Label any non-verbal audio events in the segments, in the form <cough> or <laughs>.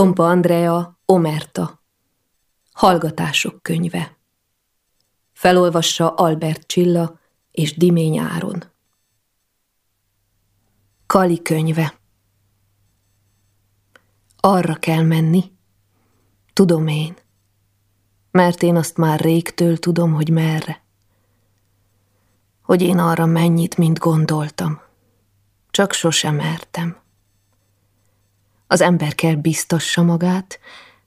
Tompa Andrea, Omerta. Hallgatások könyve. Felolvassa Albert Csilla és Dimény Áron. Kali könyve. Arra kell menni. Tudom én. Mert én azt már régtől tudom, hogy merre. Hogy én arra mennyit, mint gondoltam. Csak sosem mertem. Az ember kell biztassa magát,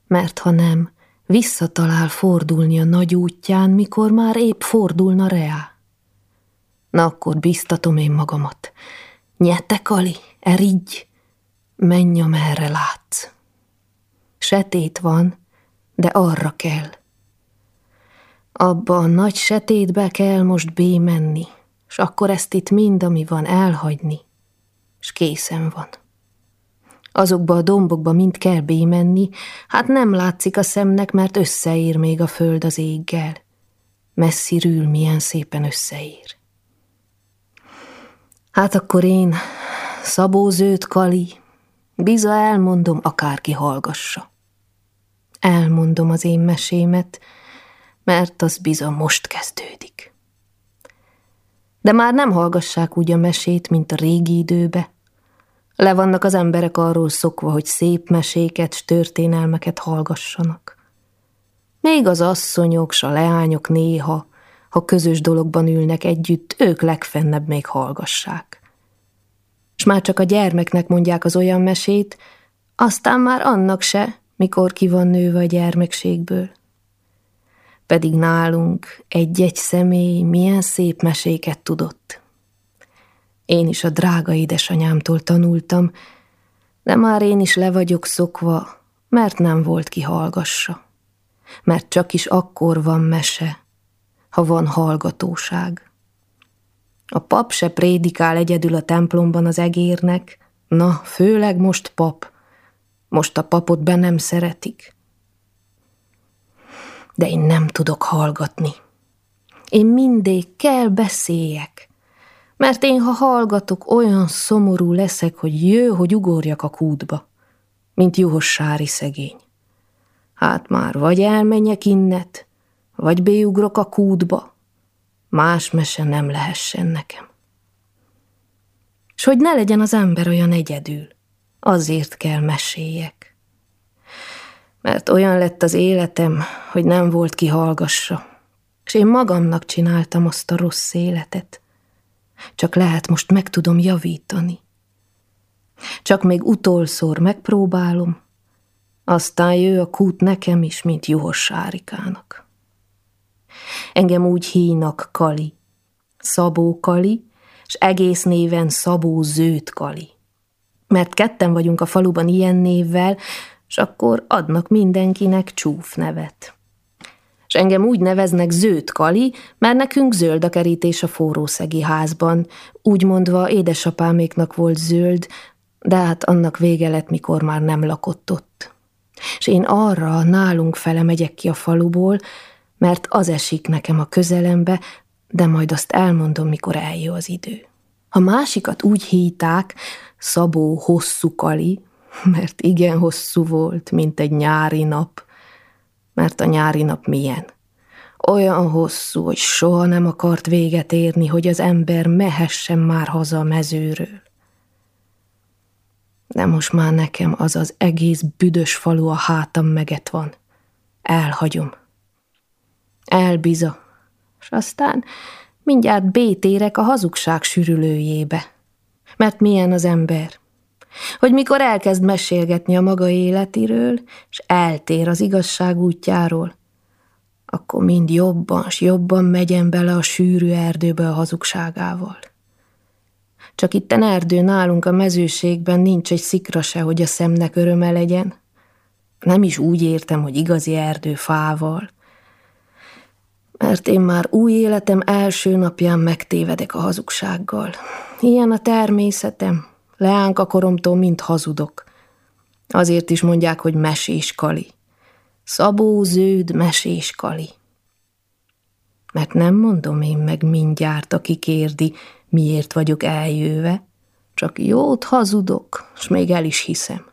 mert ha nem, visszatalál fordulni a nagy útján, mikor már épp fordulna reá. Na akkor biztatom én magamat. Nyette, Kali, erigy, menj, amerre látsz. Setét van, de arra kell. Abba a nagy setétbe kell most bémenni, s akkor ezt itt mind, ami van, elhagyni, s készen van. Azokba a dombokba mind kell bémenni, hát nem látszik a szemnek, mert összeér még a föld az éggel. Messziről milyen szépen összeér. Hát akkor én, Szabó Zőt Kali, biza elmondom, akárki hallgassa. Elmondom az én mesémet, mert az biza most kezdődik. De már nem hallgassák úgy a mesét, mint a régi időbe, le vannak az emberek arról szokva, hogy szép meséket, s történelmeket hallgassanak. Még az asszonyok, s a leányok néha, ha közös dologban ülnek együtt, ők legfennebb még hallgassák. S már csak a gyermeknek mondják az olyan mesét, aztán már annak se, mikor ki van nőve a gyermekségből. Pedig nálunk egy-egy személy milyen szép meséket tudott. Én is a drága édesanyámtól tanultam, de már én is le vagyok szokva, mert nem volt ki hallgassa. Mert csak is akkor van mese, ha van hallgatóság. A pap se prédikál egyedül a templomban az egérnek, na, főleg most pap. Most a papot be nem szeretik. De én nem tudok hallgatni. Én mindig kell beszéljek mert én, ha hallgatok, olyan szomorú leszek, hogy jő, hogy ugorjak a kútba, mint juhos sári szegény. Hát már vagy elmenjek innet, vagy béugrok a kútba, más mese nem lehessen nekem. S hogy ne legyen az ember olyan egyedül, azért kell meséljek. Mert olyan lett az életem, hogy nem volt ki hallgassa, és én magamnak csináltam azt a rossz életet, csak lehet most meg tudom javítani. Csak még utolszor megpróbálom, aztán jő a kút nekem is, mint juhos sárikának. Engem úgy hínak Kali, Szabó Kali, és egész néven Szabó Zőt Kali. Mert ketten vagyunk a faluban ilyen névvel, és akkor adnak mindenkinek csúf nevet és engem úgy neveznek Zöld Kali, mert nekünk zöld a kerítés a forrószegi házban, úgy mondva édesapáméknak volt zöld, de hát annak vége lett, mikor már nem lakott ott. És én arra nálunk fele megyek ki a faluból, mert az esik nekem a közelembe, de majd azt elmondom, mikor eljön az idő. A másikat úgy híták, Szabó hosszú kali, <laughs> mert igen hosszú volt, mint egy nyári nap, mert a nyári nap milyen. Olyan hosszú, hogy soha nem akart véget érni, hogy az ember mehessen már haza a mezőről. De most már nekem az az egész büdös falu a hátam meget van. Elhagyom. Elbiza. És aztán mindjárt bétérek a hazugság sürülőjébe. Mert milyen az ember? Hogy mikor elkezd mesélgetni a maga életiről, és eltér az igazság útjáról, akkor mind jobban s jobban megyen bele a sűrű erdőbe a hazugságával. Csak itten erdő nálunk a mezőségben nincs egy szikra se, hogy a szemnek öröme legyen. Nem is úgy értem, hogy igazi erdő fával, mert én már új életem első napján megtévedek a hazugsággal. Ilyen a természetem, Leánka koromtól mind hazudok. Azért is mondják, hogy mesés kali. Szabó ződ mesés. Mert nem mondom én meg mindjárt, aki kérdi, miért vagyok eljöve, csak jót hazudok, s még el is hiszem.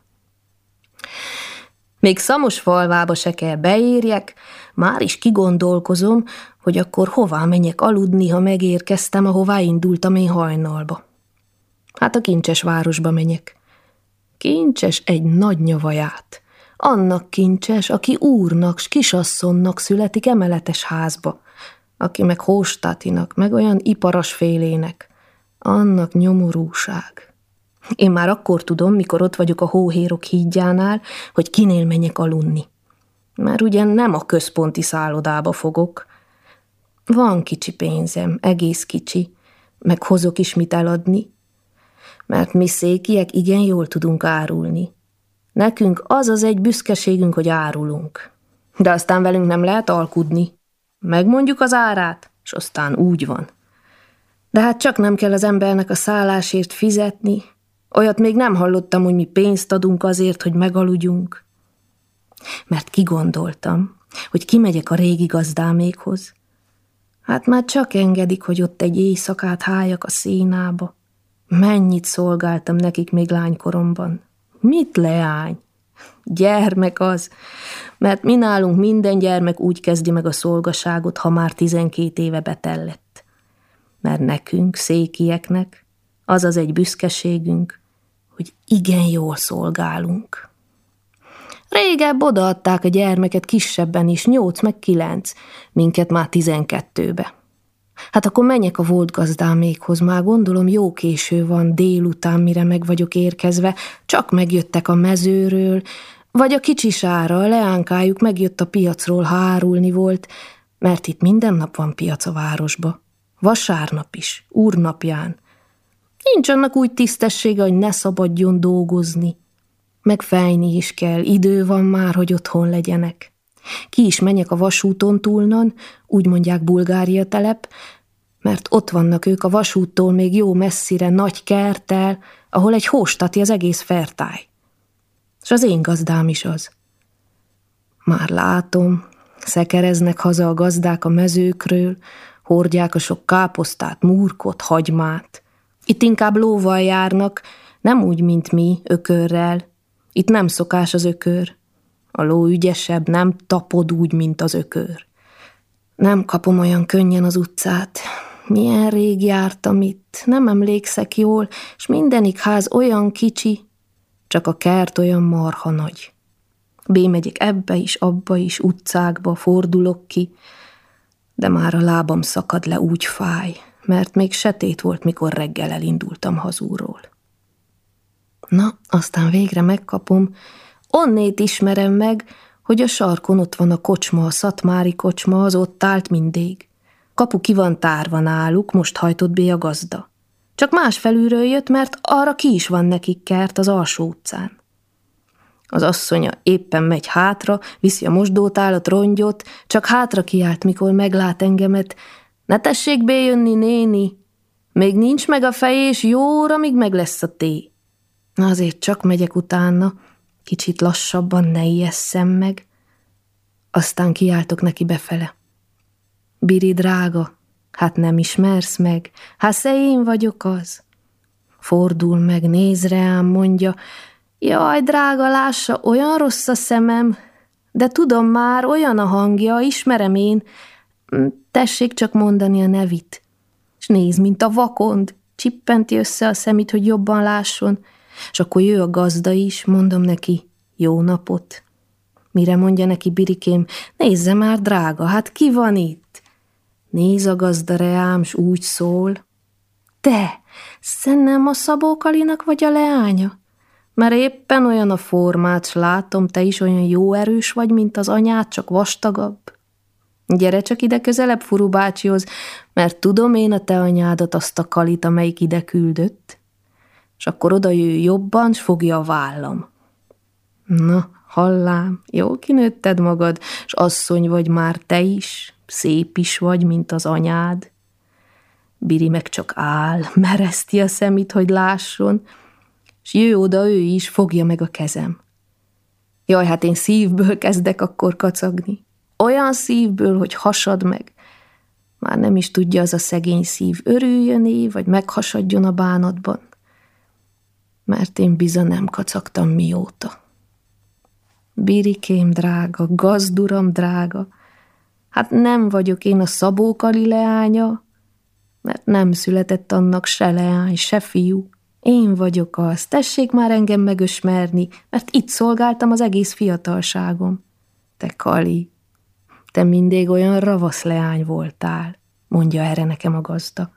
Még szamos falvába se kell beérjek, már is kigondolkozom, hogy akkor hová menjek aludni, ha megérkeztem, ahová indultam én hajnalba. Hát a kincses városba menjek. Kincses egy nagy nyavaját. Annak kincses, aki úrnak, s kisasszonnak születik emeletes házba, aki meg hóstatinak, meg olyan iparas félének. Annak nyomorúság. Én már akkor tudom, mikor ott vagyok a hóhérok hídjánál, hogy kinél menjek aludni. Már ugye nem a központi szállodába fogok. Van kicsi pénzem, egész kicsi, meg hozok is mit eladni, mert mi székiek igen jól tudunk árulni. Nekünk az az egy büszkeségünk, hogy árulunk. De aztán velünk nem lehet alkudni. Megmondjuk az árát, és aztán úgy van. De hát csak nem kell az embernek a szállásért fizetni. Olyat még nem hallottam, hogy mi pénzt adunk azért, hogy megaludjunk. Mert kigondoltam, hogy kimegyek a régi gazdámékhoz. Hát már csak engedik, hogy ott egy éjszakát hájak a szénába. Mennyit szolgáltam nekik még lánykoromban. Mit leány? Gyermek az, mert mi nálunk minden gyermek úgy kezdi meg a szolgaságot, ha már tizenkét éve betellett. Mert nekünk, székieknek, az az egy büszkeségünk, hogy igen jól szolgálunk. Régebb odaadták a gyermeket kisebben is, nyolc meg kilenc, minket már tizenkettőbe. Hát akkor menjek a volt gazdámékhoz, már gondolom jó késő van délután, mire meg vagyok érkezve, csak megjöttek a mezőről, vagy a kicsisára, a leánkájuk megjött a piacról, ha árulni volt, mert itt minden nap van piac a városba. Vasárnap is, úrnapján. Nincs annak úgy tisztessége, hogy ne szabadjon dolgozni. Meg is kell, idő van már, hogy otthon legyenek. Ki is menjek a vasúton túlnan, úgy mondják Bulgária telep, mert ott vannak ők a vasúttól még jó messzire nagy kerttel, ahol egy hóstati az egész fertáj. És az én gazdám is az. Már látom, szekereznek haza a gazdák a mezőkről, hordják a sok káposztát, múrkot, hagymát. Itt inkább lóval járnak, nem úgy, mint mi, ökörrel. Itt nem szokás az ökör. A ló ügyesebb, nem tapod úgy, mint az ökör. Nem kapom olyan könnyen az utcát. Milyen rég jártam itt, nem emlékszek jól, és mindenik ház olyan kicsi, csak a kert olyan marha nagy. Bémegyek ebbe is, abba is, utcákba, fordulok ki, de már a lábam szakad le, úgy fáj, mert még setét volt, mikor reggel elindultam hazúról. Na, aztán végre megkapom, onnét ismerem meg, hogy a sarkon ott van a kocsma, a szatmári kocsma, az ott állt mindig. Kapu ki van tárva náluk, most hajtott be a gazda. Csak más felülről jött, mert arra ki is van nekik kert az alsó utcán. Az asszonya éppen megy hátra, viszi a mosdótálat, rongyot, csak hátra kiált, mikor meglát engemet. Ne tessék bejönni, néni! Még nincs meg a fej, és jó óra, míg meg lesz a té. Azért csak megyek utána, kicsit lassabban ne ijesszem meg. Aztán kiáltok neki befele. Biri drága, hát nem ismersz meg, hát se én vagyok az. Fordul meg, néz rám, mondja, jaj, drága, lássa, olyan rossz a szemem, de tudom már, olyan a hangja, ismerem én, hm, tessék csak mondani a nevit. És néz, mint a vakond, csippenti össze a szemét, hogy jobban lásson, és akkor jő a gazda is, mondom neki, jó napot. Mire mondja neki Birikém, nézze már, drága, hát ki van itt? Néz a gazda reám, s úgy szól. Te, szennem a Szabó Kalinak vagy a leánya? Mert éppen olyan a formát, s látom, te is olyan jó erős vagy, mint az anyád, csak vastagabb. Gyere csak ide közelebb, Furu bácsihoz, mert tudom én a te anyádat, azt a kalit, amelyik ide küldött. És akkor oda jöjj jobban, s fogja a vállam. Na, hallám, jó kinőtted magad, s asszony vagy már te is, szép is vagy, mint az anyád. Biri meg csak áll, <laughs> mereszti a szemét, hogy lásson, s jő oda ő is, fogja meg a kezem. Jaj, hát én szívből kezdek akkor kacagni. Olyan szívből, hogy hasad meg. Már nem is tudja az a szegény szív, örüljön vagy meghasadjon a bánatban. Mert én bizony nem kacagtam mióta. Birikém drága, gazduram drága, hát nem vagyok én a szabókali leánya, mert nem született annak se leány, se fiú. Én vagyok az, tessék már engem megösmerni, mert itt szolgáltam az egész fiatalságom. Te Kali, te mindig olyan ravasz leány voltál, mondja erre nekem a gazda.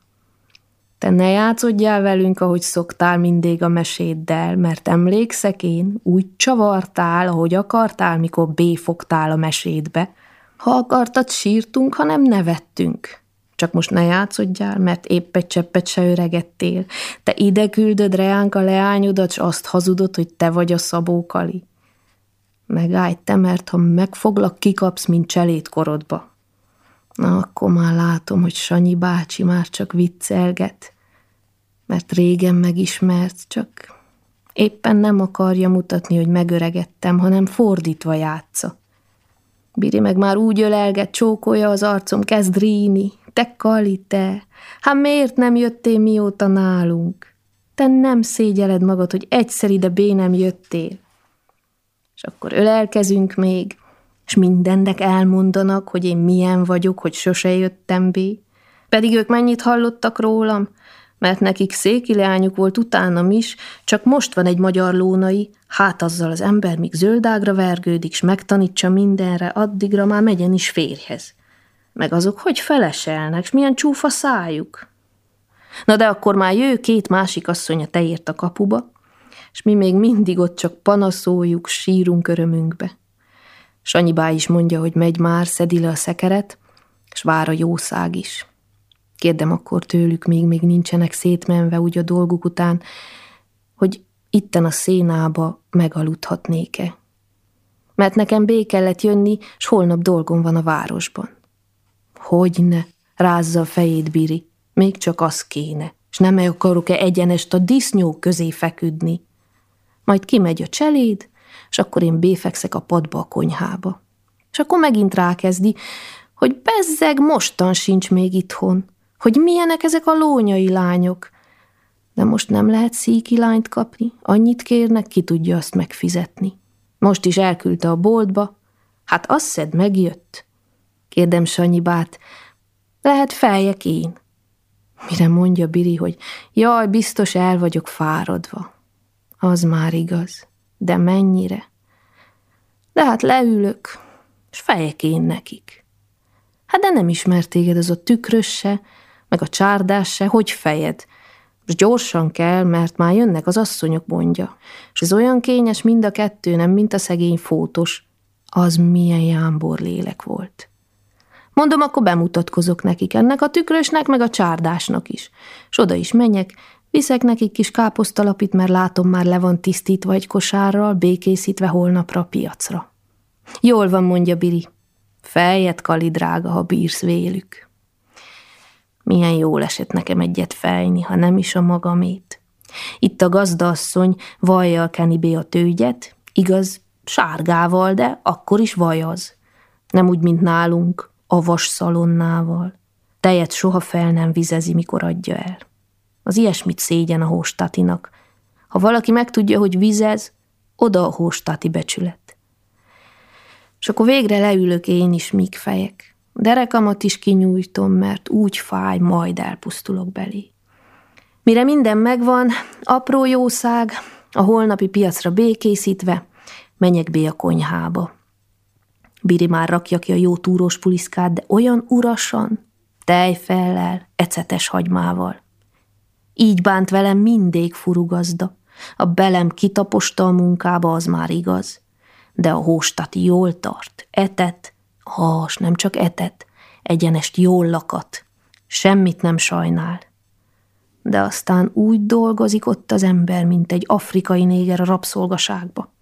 Te ne játszodjál velünk, ahogy szoktál mindig a meséddel, mert emlékszek én, úgy csavartál, ahogy akartál, mikor béfogtál a mesédbe. Ha akartad, sírtunk, ha nem nevettünk. Csak most ne játszodjál, mert épp egy cseppet se öregettél. Te ide küldöd reánk a leányodat, s azt hazudod, hogy te vagy a szabókali. Megállj te, mert ha megfoglak, kikapsz, mint cselét korodba. Na, akkor már látom, hogy Sanyi bácsi már csak viccelget, mert régen megismert, csak éppen nem akarja mutatni, hogy megöregettem, hanem fordítva játsza. Biri meg már úgy ölelget, csókolja az arcom, kezd ríni. Te Kali, te! Hát miért nem jöttél mióta nálunk? Te nem szégyeled magad, hogy egyszer ide bé nem jöttél. És akkor ölelkezünk még, és mindennek elmondanak, hogy én milyen vagyok, hogy sose jöttem bé. Pedig ők mennyit hallottak rólam, mert nekik széki leányuk volt utánam is, csak most van egy magyar lónai, hát azzal az ember míg zöldágra vergődik, s megtanítsa mindenre, addigra már megyen is férjhez. Meg azok hogy feleselnek, s milyen csúfa szájuk. Na de akkor már jő két másik asszonya teért a kapuba, és mi még mindig ott csak panaszoljuk, sírunk örömünkbe. Sanyibá is mondja, hogy megy már, szedi le a szekeret, és vár a jószág is. Kérdem akkor tőlük, még még nincsenek szétmenve úgy a dolguk után, hogy itten a szénába megaludhatnék-e. Mert nekem bé kellett jönni, s holnap dolgom van a városban. Hogyne, rázza a fejét Biri, még csak az kéne, s nem akarok-e egyenest a disznyók közé feküdni. Majd kimegy a cseléd, és akkor én béfekszek a padba a konyhába. És akkor megint rákezdi, hogy bezzeg mostan sincs még itthon, hogy milyenek ezek a lónyai lányok. De most nem lehet szíki lányt kapni, annyit kérnek, ki tudja azt megfizetni. Most is elküldte a boltba, hát azt szed megjött. Kérdem Sanyibát, lehet feljek én. Mire mondja Biri, hogy jaj, biztos el vagyok fáradva. Az már igaz, de mennyire? De hát leülök, és fejek én nekik. Hát de nem ismert téged az a tükrös meg a csárdás se, hogy fejed. És gyorsan kell, mert már jönnek az asszonyok, mondja. És ez olyan kényes mind a kettő, nem mint a szegény fótos. Az milyen jámbor lélek volt. Mondom, akkor bemutatkozok nekik, ennek a tükrösnek, meg a csárdásnak is. És oda is menjek, viszek nekik kis káposztalapit, mert látom, már le van tisztítva egy kosárral, békészítve holnapra a piacra. Jól van, mondja Biri. Fejet, Kali drága, ha bírsz vélük. Milyen jól esett nekem egyet fejni, ha nem is a magamét. Itt a gazdaasszony vajjal keni be a tőgyet, igaz, sárgával, de akkor is vaj az. Nem úgy, mint nálunk, a vas szalonnával. Tejet soha fel nem vizezi, mikor adja el. Az ilyesmit szégyen a hóstatinak. Ha valaki megtudja, hogy vizez, oda a hóstati becsület. És akkor végre leülök én is, míg fejek. Derekamat is kinyújtom, mert úgy fáj, majd elpusztulok belé. Mire minden megvan, apró jószág, a holnapi piacra békészítve, menjek be a konyhába. Biri már rakja ki a jó túrós puliszkát, de olyan urasan, tejfellel, ecetes hagymával. Így bánt velem mindig furugazda. A belem kitaposta a munkába, az már igaz. De a hóstati jól tart, etet, has, nem csak etet, egyenest jól lakat. Semmit nem sajnál. De aztán úgy dolgozik ott az ember, mint egy afrikai néger a rabszolgaságba.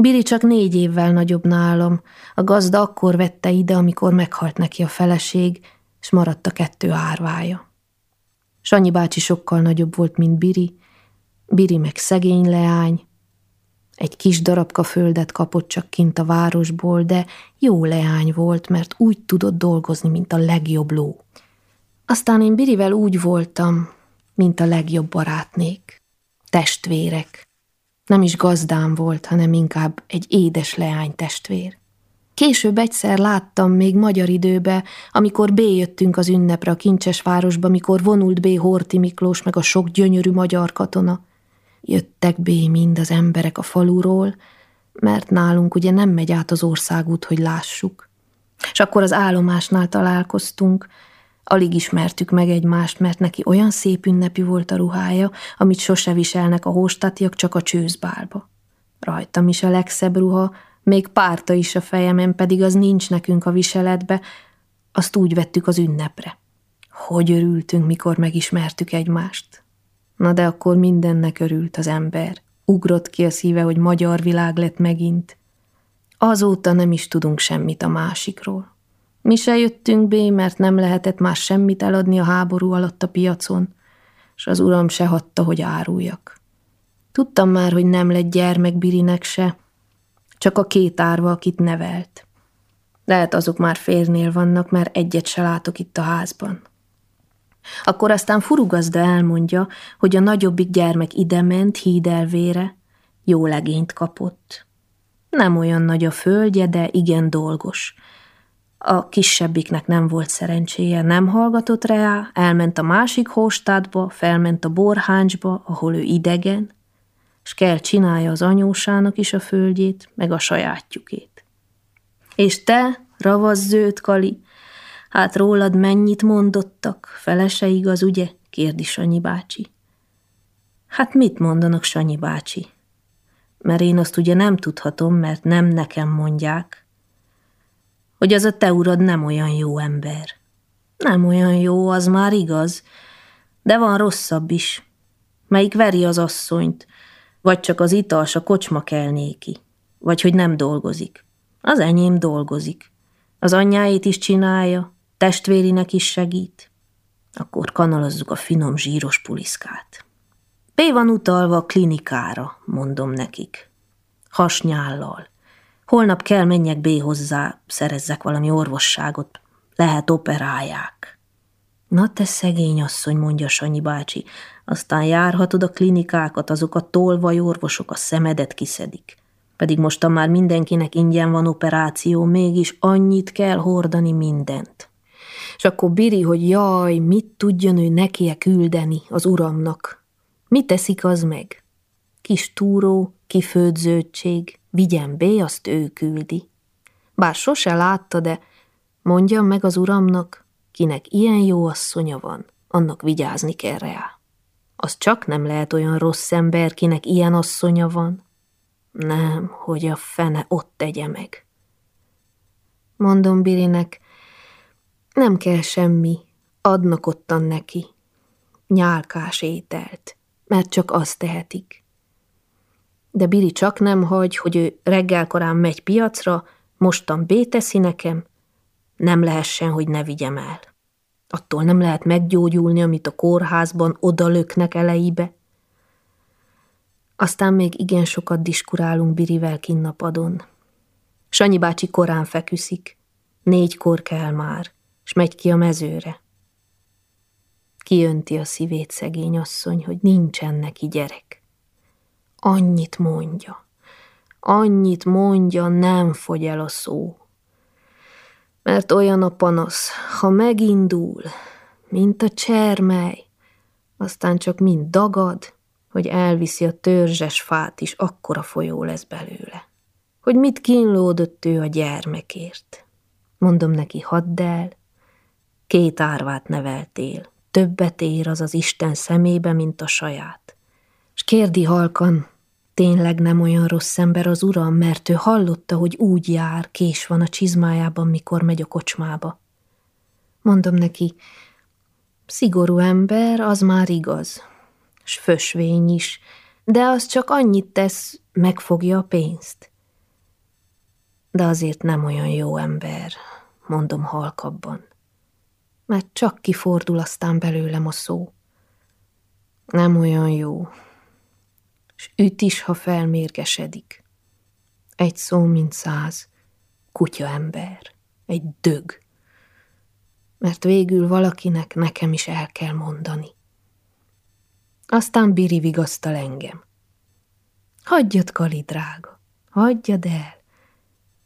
Biri csak négy évvel nagyobb nálam. A gazda akkor vette ide, amikor meghalt neki a feleség, és maradt a kettő árvája. Sanyi bácsi sokkal nagyobb volt, mint Biri, Biri meg szegény leány. Egy kis darabka földet kapott csak kint a városból, de jó leány volt, mert úgy tudott dolgozni, mint a legjobb ló. Aztán én Birivel úgy voltam, mint a legjobb barátnék. Testvérek. Nem is gazdám volt, hanem inkább egy édes leány testvér. Később egyszer láttam még magyar időbe, amikor béjöttünk az ünnepre a Kincsesvárosba, mikor vonult B. Horti Miklós meg a sok gyönyörű magyar katona. Jöttek B. mind az emberek a faluról, mert nálunk ugye nem megy át az országút, hogy lássuk. És akkor az állomásnál találkoztunk, alig ismertük meg egymást, mert neki olyan szép ünnepi volt a ruhája, amit sose viselnek a hóstatiak, csak a csőzbálba. Rajtam is a legszebb ruha, még párta is a fejemen, pedig az nincs nekünk a viseletbe, azt úgy vettük az ünnepre. Hogy örültünk, mikor megismertük egymást. Na de akkor mindennek örült az ember. Ugrott ki a szíve, hogy magyar világ lett megint. Azóta nem is tudunk semmit a másikról. Mi se jöttünk be, mert nem lehetett már semmit eladni a háború alatt a piacon, és az uram se hatta, hogy áruljak. Tudtam már, hogy nem lett gyermek Birinek se, csak a két árva, akit nevelt. Lehet azok már férnél vannak, mert egyet se látok itt a házban. Akkor aztán furugazda elmondja, hogy a nagyobbik gyermek idement hídelvére, jó legényt kapott. Nem olyan nagy a földje, de igen dolgos. A kisebbiknek nem volt szerencséje, nem hallgatott rá, elment a másik hóstádba, felment a borháncsba, ahol ő idegen, és kell csinálja az anyósának is a földjét, meg a sajátjukét. És te, ravasz zöld kali, hát rólad mennyit mondottak, felese igaz, ugye? kérdi Sanyi bácsi. Hát mit mondanak, Sanyi bácsi? Mert én azt ugye nem tudhatom, mert nem nekem mondják, hogy az a te urad nem olyan jó ember. Nem olyan jó, az már igaz, de van rosszabb is, melyik veri az asszonyt, vagy csak az itals a kocsma kell néki, vagy hogy nem dolgozik. Az enyém dolgozik. Az anyjáét is csinálja, testvérinek is segít. Akkor kanalazzuk a finom zsíros puliszkát. B van utalva a klinikára, mondom nekik. Hasnyállal. Holnap kell menjek B hozzá, szerezzek valami orvosságot. Lehet operálják. Na te szegény asszony, mondja Sanyi bácsi, aztán járhatod a klinikákat, azok a tolvaj orvosok a szemedet kiszedik. Pedig mostan már mindenkinek ingyen van operáció, mégis annyit kell hordani mindent. És akkor Biri, hogy jaj, mit tudjon ő nekie küldeni az uramnak. Mit teszik az meg? Kis túró, kifőtt zöldség, vigyen be, azt ő küldi. Bár sose látta, de mondjam meg az uramnak, kinek ilyen jó asszonya van, annak vigyázni kell rá. Az csak nem lehet olyan rossz ember, kinek ilyen asszonya van. Nem, hogy a fene ott tegye meg. Mondom Birinek, nem kell semmi, adnak ottan neki. Nyálkás ételt, mert csak azt tehetik. De Biri csak nem hagy, hogy ő reggel korán megy piacra, mostan béteszi nekem, nem lehessen, hogy ne vigyem el. Attól nem lehet meggyógyulni, amit a kórházban odalöknek elejébe. Aztán még igen sokat diskurálunk Birivel kinnapadon. Sanyi bácsi korán feküszik, négykor kell már, és megy ki a mezőre. Kiönti a szívét szegény asszony, hogy nincsen neki gyerek. Annyit mondja, annyit mondja, nem fogy el a szó mert olyan a panasz, ha megindul, mint a csermely, aztán csak mind dagad, hogy elviszi a törzses fát is, akkora folyó lesz belőle. Hogy mit kínlódott ő a gyermekért. Mondom neki, hadd el, két árvát neveltél, többet ér az az Isten szemébe, mint a saját. És kérdi halkan, Tényleg nem olyan rossz ember az uram, mert ő hallotta, hogy úgy jár, kés van a csizmájában, mikor megy a kocsmába. Mondom neki, szigorú ember, az már igaz, s fösvény is, de az csak annyit tesz, megfogja a pénzt. De azért nem olyan jó ember, mondom halkabban, mert csak kifordul aztán belőlem a szó. Nem olyan jó, s üt is, ha felmérgesedik. Egy szó, mint száz, kutya ember, egy dög. Mert végül valakinek nekem is el kell mondani. Aztán Biri vigasztal engem. Hagyjad, Kali drága, hagyjad el.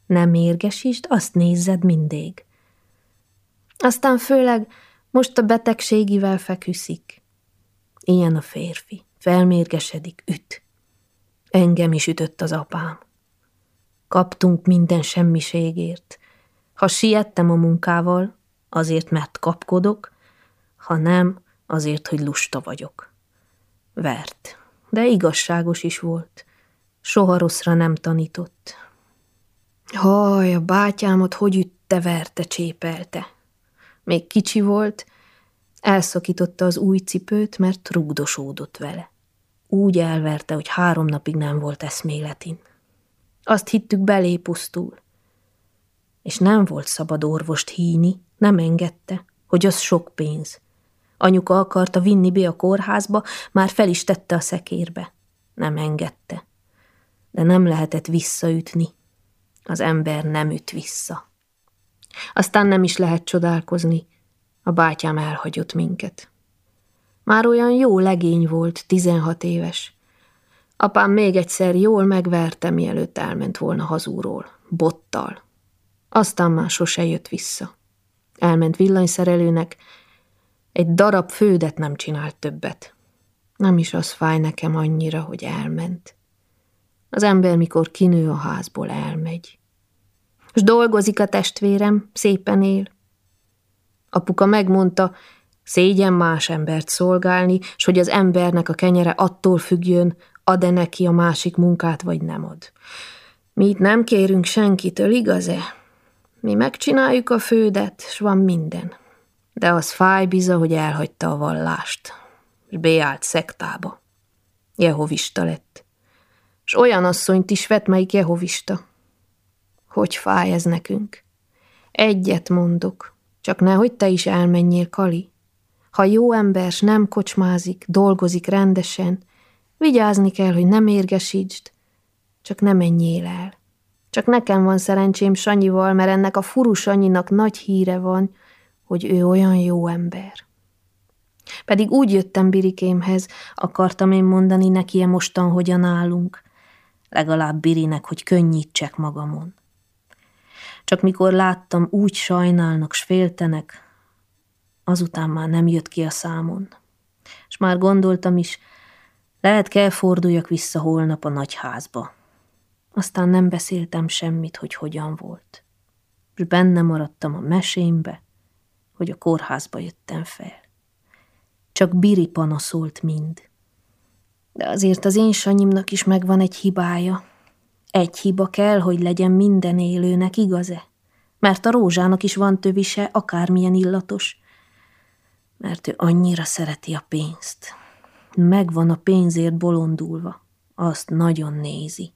Nem érgesítsd, azt nézzed mindig. Aztán főleg most a betegségivel feküszik. Ilyen a férfi, felmérgesedik, üt. Engem is ütött az apám. Kaptunk minden semmiségért. Ha siettem a munkával, azért mert kapkodok, ha nem, azért, hogy lusta vagyok. Vert, de igazságos is volt. Soha rosszra nem tanított. Haj, a bátyámat hogy ütte, verte, csépelte. Még kicsi volt, elszakította az új cipőt, mert rugdosódott vele. Úgy elverte, hogy három napig nem volt eszméletin. Azt hittük belé pusztul. És nem volt szabad orvost híni, nem engedte, hogy az sok pénz. Anyuka akarta vinni be a kórházba, már fel is tette a szekérbe. Nem engedte. De nem lehetett visszaütni. Az ember nem üt vissza. Aztán nem is lehet csodálkozni. A bátyám elhagyott minket. Már olyan jó legény volt, tizenhat éves. Apám még egyszer jól megverte, mielőtt elment volna hazúról, bottal. Aztán már sose jött vissza. Elment villanyszerelőnek, egy darab fődet nem csinált többet. Nem is az fáj nekem annyira, hogy elment. Az ember, mikor kinő a házból, elmegy. És dolgozik a testvérem, szépen él. Apuka megmondta, szégyen más embert szolgálni, s hogy az embernek a kenyere attól függjön, ad-e neki a másik munkát, vagy nem ad. Mi itt nem kérünk senkitől, igaz-e? Mi megcsináljuk a fődet, s van minden. De az fáj biza, hogy elhagyta a vallást, és beállt szektába. Jehovista lett. És olyan asszonyt is vett, melyik Jehovista. Hogy fáj ez nekünk? Egyet mondok, csak nehogy te is elmenjél, Kali. Ha jó ember nem kocsmázik, dolgozik rendesen, vigyázni kell, hogy nem érgesítsd, csak ne menjél el. Csak nekem van szerencsém Sanyival, mert ennek a furu Sanyinak nagy híre van, hogy ő olyan jó ember. Pedig úgy jöttem Birikémhez, akartam én mondani neki -e mostan, hogyan állunk. Legalább Birinek, hogy könnyítsek magamon. Csak mikor láttam, úgy sajnálnak, s féltenek, azután már nem jött ki a számon. És már gondoltam is, lehet kell forduljak vissza holnap a nagyházba. Aztán nem beszéltem semmit, hogy hogyan volt. És benne maradtam a mesémbe, hogy a kórházba jöttem fel. Csak Biri panaszolt mind. De azért az én Sanyimnak is megvan egy hibája. Egy hiba kell, hogy legyen minden élőnek, igaz-e? Mert a rózsának is van tövise, akármilyen illatos. Mert ő annyira szereti a pénzt. Megvan a pénzért bolondulva. Azt nagyon nézi.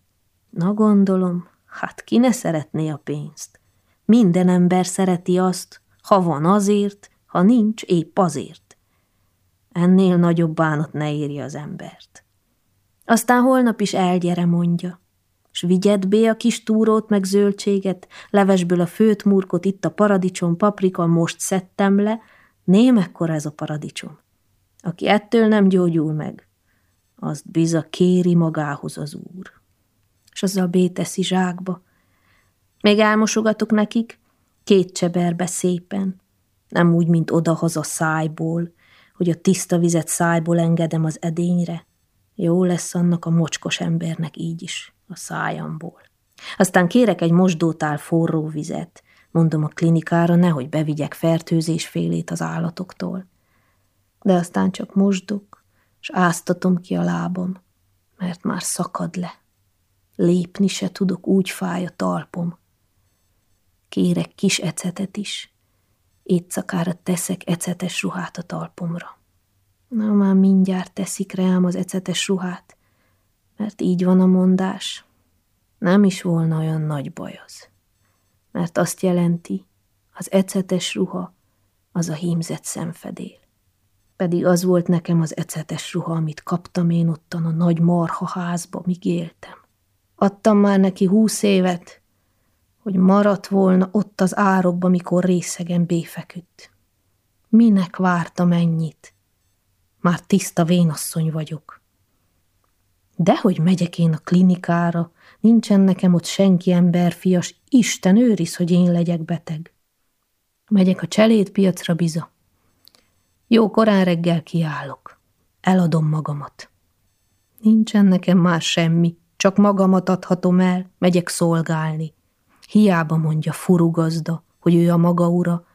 Na gondolom, hát ki ne szeretné a pénzt? Minden ember szereti azt, ha van azért, ha nincs, épp azért. Ennél nagyobb bánat ne érje az embert. Aztán holnap is elgyere, mondja. S vigyed be a kis túrót meg zöldséget, levesből a főt murkot, itt a paradicsom, paprika, most szedtem le, némekkor ez a paradicsom. Aki ettől nem gyógyul meg, azt biza kéri magához az úr. És azzal béteszi zsákba. Még elmosogatok nekik, két cseberbe szépen, nem úgy, mint odahaza szájból, hogy a tiszta vizet szájból engedem az edényre. Jó lesz annak a mocskos embernek így is, a szájamból. Aztán kérek egy mosdótál forró vizet, mondom a klinikára, nehogy bevigyek fertőzés félét az állatoktól. De aztán csak mosdok, és áztatom ki a lábam, mert már szakad le. Lépni se tudok, úgy fáj a talpom. Kérek kis ecetet is. Étszakára teszek ecetes ruhát a talpomra. Na, már mindjárt teszik rám az ecetes ruhát, mert így van a mondás. Nem is volna olyan nagy baj az. Mert azt jelenti, az ecetes ruha az a hímzett szemfedél. Pedig az volt nekem az ecetes ruha, amit kaptam én ottan a nagy marha házba, míg éltem. Adtam már neki húsz évet, hogy maradt volna ott az árokba, mikor részegen béfeküdt. Minek vártam ennyit? Már tiszta vénasszony vagyok. Dehogy megyek én a klinikára, nincsen nekem ott senki emberfias, Isten őriz, hogy én legyek beteg. Megyek a cselédpiacra biza. Jó korán reggel kiállok. Eladom magamat. Nincsen nekem már semmi, csak magamat adhatom el, megyek szolgálni. Hiába mondja furugazda, hogy ő a maga ura,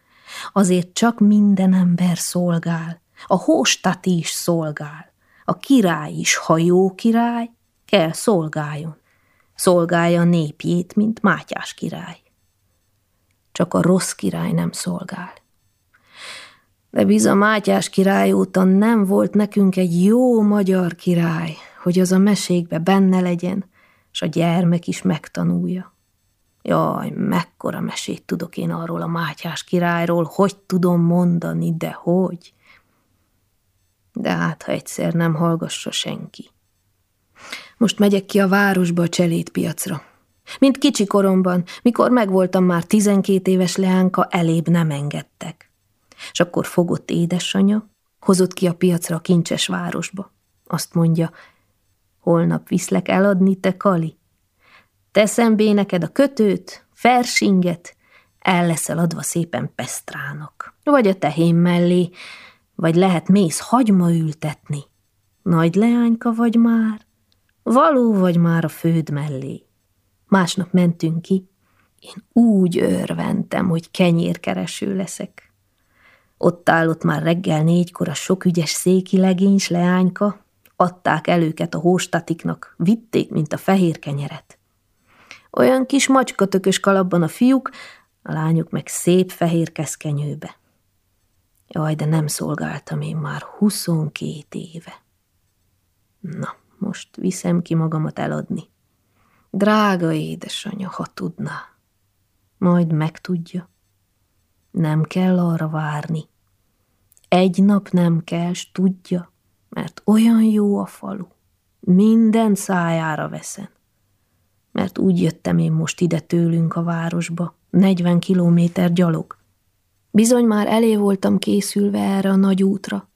azért csak minden ember szolgál, a hóstati is szolgál, a király is, ha jó király, kell szolgáljon. Szolgálja népjét, mint Mátyás király. Csak a rossz király nem szolgál. De biza Mátyás király óta nem volt nekünk egy jó magyar király, hogy az a mesékbe benne legyen, és a gyermek is megtanulja. Jaj, mekkora mesét tudok én arról a Mátyás királyról, hogy tudom mondani, de hogy? De hát, ha egyszer nem hallgassa senki. Most megyek ki a városba a cselédpiacra. Mint kicsi koromban, mikor megvoltam már tizenkét éves leánka, elébb nem engedtek. És akkor fogott édesanyja, hozott ki a piacra a kincses városba. Azt mondja, holnap viszlek eladni, te Kali. Teszem bé neked a kötőt, fersinget, el leszel adva szépen Pesztrának, vagy a tehén mellé, vagy lehet mész hagyma ültetni. Nagy leányka vagy már, való vagy már a főd mellé. Másnap mentünk ki, én úgy örventem, hogy kenyérkereső leszek. Ott állott már reggel négykor a sok ügyes széki legénys leányka, adták el a hóstatiknak, vitték, mint a fehér kenyeret. Olyan kis macskatökös kalapban a fiúk, a lányok meg szép fehér keszkenyőbe. Jaj, de nem szolgáltam én már huszonkét éve. Na, most viszem ki magamat eladni. Drága édesanyja, ha tudná. Majd megtudja. Nem kell arra várni. Egy nap nem kell, s tudja, mert olyan jó a falu. Minden szájára veszem. Mert úgy jöttem én most ide tőlünk a városba, 40 kilométer gyalog. Bizony már elé voltam készülve erre a nagy útra.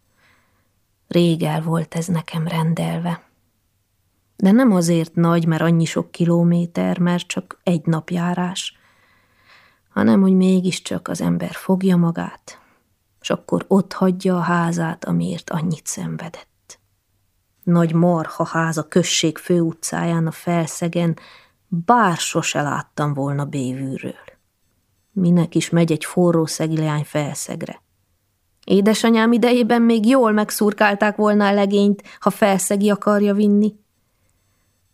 Rég el volt ez nekem rendelve. De nem azért nagy, mert annyi sok kilométer, mert csak egy napjárás, hanem hogy mégiscsak az ember fogja magát, és akkor ott hagyja a házát, amiért annyit szenvedett. Nagy marha ház a község főutcáján a felszegen, bár sose láttam volna bévűről. Minek is megy egy forró szegileány felszegre. Édesanyám idejében még jól megszurkálták volna a legényt, ha felszegi akarja vinni.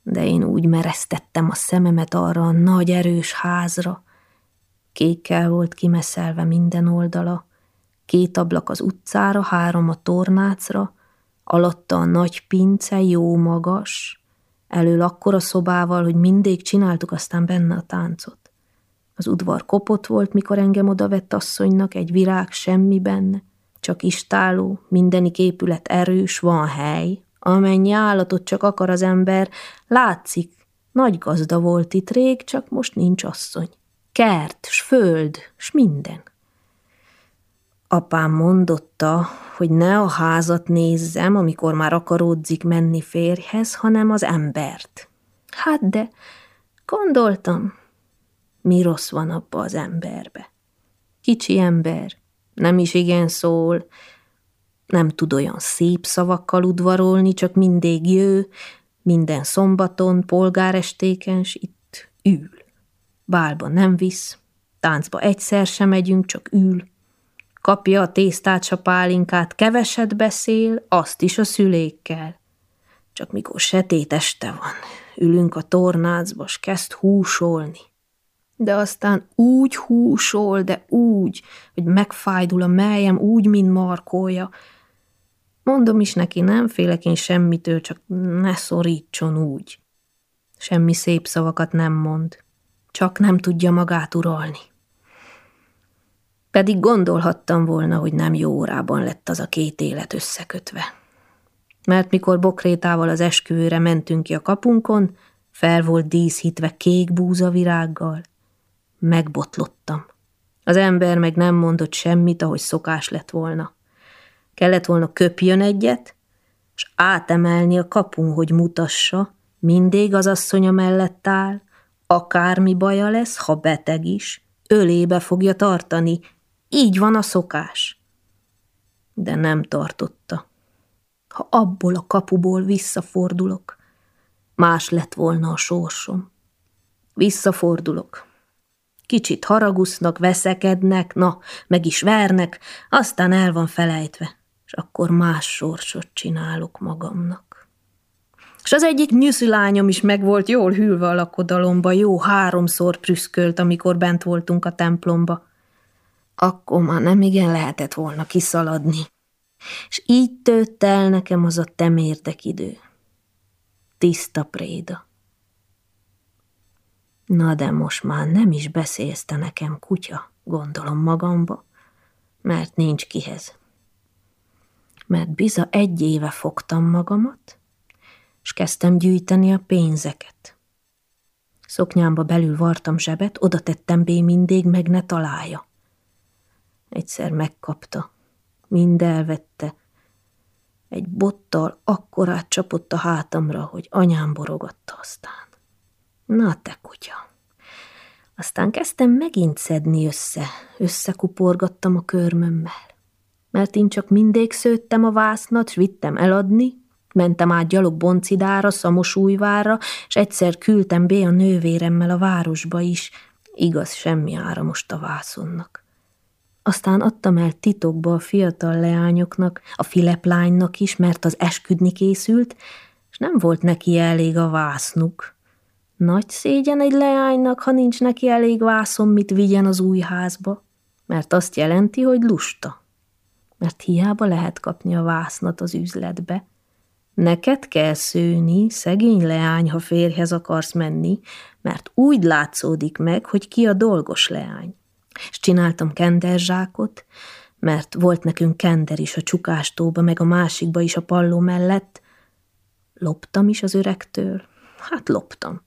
De én úgy meresztettem a szememet arra a nagy erős házra. Kékkel volt kimeszelve minden oldala, két ablak az utcára, három a tornácra, alatta a nagy pince jó magas, elől akkora szobával, hogy mindig csináltuk aztán benne a táncot. Az udvar kopott volt, mikor engem odavett asszonynak, egy virág semmi benne, csak istáló, mindenik épület erős, van hely, amennyi állatot csak akar az ember, látszik, nagy gazda volt itt rég, csak most nincs asszony. Kert, s föld, s minden. Apám mondotta, hogy ne a házat nézzem, amikor már akaródzik menni férjhez, hanem az embert. Hát de, gondoltam, mi rossz van abba az emberbe. Kicsi ember, nem is igen szól, nem tud olyan szép szavakkal udvarolni, csak mindig jő, minden szombaton, polgárestéken, s itt ül. Bálba nem visz, táncba egyszer sem megyünk, csak ül. Kapja a tésztát, s a pálinkát, keveset beszél, azt is a szülékkel. Csak mikor setét este van, ülünk a tornácba, s kezd húsolni de aztán úgy húsol, de úgy, hogy megfájdul a meljem, úgy, mint markója. Mondom is neki, nem félek én semmitől, csak ne szorítson úgy. Semmi szép szavakat nem mond, csak nem tudja magát uralni. Pedig gondolhattam volna, hogy nem jó órában lett az a két élet összekötve. Mert mikor Bokrétával az esküvőre mentünk ki a kapunkon, fel volt díszhitve kék búzavirággal, Megbotlottam. Az ember meg nem mondott semmit, ahogy szokás lett volna. Kellett volna köpjön egyet, s átemelni a kapun, hogy mutassa, mindig az asszonya mellett áll, akármi baja lesz, ha beteg is, ölébe fogja tartani, így van a szokás. De nem tartotta. Ha abból a kapuból visszafordulok, más lett volna a sorsom. Visszafordulok. Kicsit haragusznak, veszekednek, na, meg is vernek, aztán el van felejtve, és akkor más sorsot csinálok magamnak. És az egyik nyüszülányom is meg volt jól hűlve a lakodalomba, jó háromszor prüszkölt, amikor bent voltunk a templomba. Akkor már nem igen lehetett volna kiszaladni. És így tőtt el nekem az a temérdek idő. Tiszta préda. Na de most már nem is beszélsz te nekem, kutya, gondolom magamba, mert nincs kihez. Mert biza egy éve fogtam magamat, és kezdtem gyűjteni a pénzeket. Szoknyámba belül vartam zsebet, oda tettem bé mindig, meg ne találja. Egyszer megkapta, mind elvette, egy bottal akkorát csapott a hátamra, hogy anyám borogatta aztán. Na te kutya! Aztán kezdtem megint szedni össze, összekuporgattam a körmömmel. Mert én csak mindig szőttem a vásznat, s vittem eladni, mentem át gyalog Boncidára, Szamosújvárra, és egyszer küldtem be a nővéremmel a városba is, igaz, semmi ára most a vászonnak. Aztán adtam el titokba a fiatal leányoknak, a Filip lánynak is, mert az esküdni készült, és nem volt neki elég a vásznuk. Nagy szégyen egy leánynak, ha nincs neki elég vászon, mit vigyen az új házba, mert azt jelenti, hogy lusta. Mert hiába lehet kapni a vásznat az üzletbe. Neked kell szőni, szegény leány, ha férjhez akarsz menni, mert úgy látszódik meg, hogy ki a dolgos leány. És csináltam kenderzsákot, mert volt nekünk kender is a csukástóba, meg a másikba is a palló mellett. Loptam is az öregtől. Hát loptam.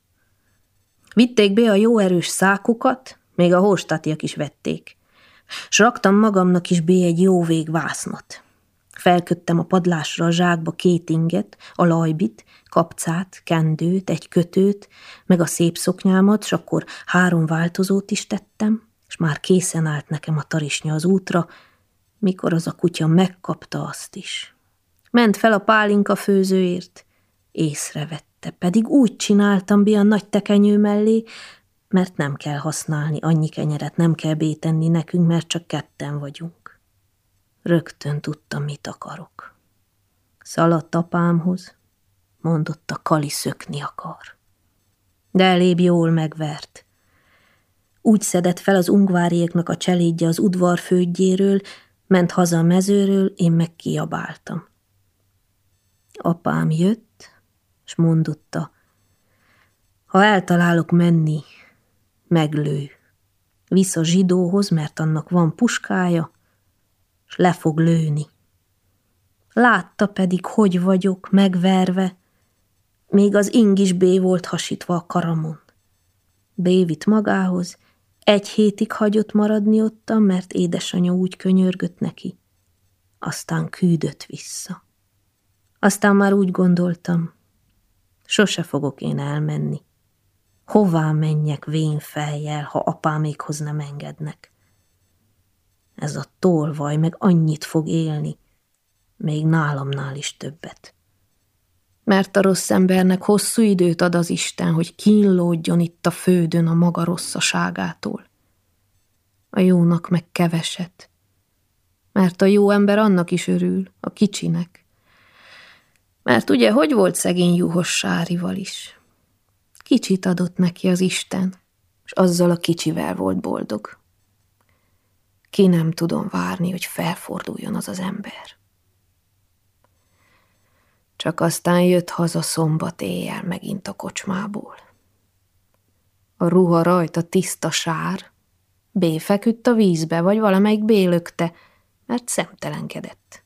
Vitték be a jó erős szákokat, még a hóstatiak is vették. S raktam magamnak is be egy jó vég vásznat. Felköttem a padlásra a zsákba két inget, a lajbit, kapcát, kendőt, egy kötőt, meg a szép szoknyámat, s akkor három változót is tettem, és már készen állt nekem a tarisnya az útra, mikor az a kutya megkapta azt is. Ment fel a pálinka főzőért, észrevett te pedig úgy csináltam be a nagy tekenyő mellé, mert nem kell használni annyi kenyeret, nem kell bétenni nekünk, mert csak ketten vagyunk. Rögtön tudtam, mit akarok. Szaladt apámhoz, mondotta, Kali szökni akar. De elébb jól megvert. Úgy szedett fel az ungváriéknak a cselédje az udvar fődjéről, ment haza a mezőről, én meg kiabáltam. Apám jött, és mondotta, ha eltalálok menni, meglő. Visz a zsidóhoz, mert annak van puskája, és le fog lőni. Látta pedig, hogy vagyok, megverve, még az ing is B volt hasítva a karamon. Bévit magához, egy hétig hagyott maradni ottan, mert édesanyja úgy könyörgött neki. Aztán küldött vissza. Aztán már úgy gondoltam, Sose fogok én elmenni. Hová menjek vén fejjel, ha apámékhoz nem engednek? Ez a tolvaj meg annyit fog élni, még nálamnál is többet. Mert a rossz embernek hosszú időt ad az Isten, hogy kínlódjon itt a földön a maga rosszaságától. A jónak meg keveset. Mert a jó ember annak is örül, a kicsinek, mert ugye, hogy volt szegény juhos Sárival is? Kicsit adott neki az Isten, és azzal a kicsivel volt boldog. Ki nem tudom várni, hogy felforduljon az az ember. Csak aztán jött haza szombat éjjel megint a kocsmából. A ruha rajta tiszta sár, B a vízbe, vagy valamelyik bélökte, mert szemtelenkedett.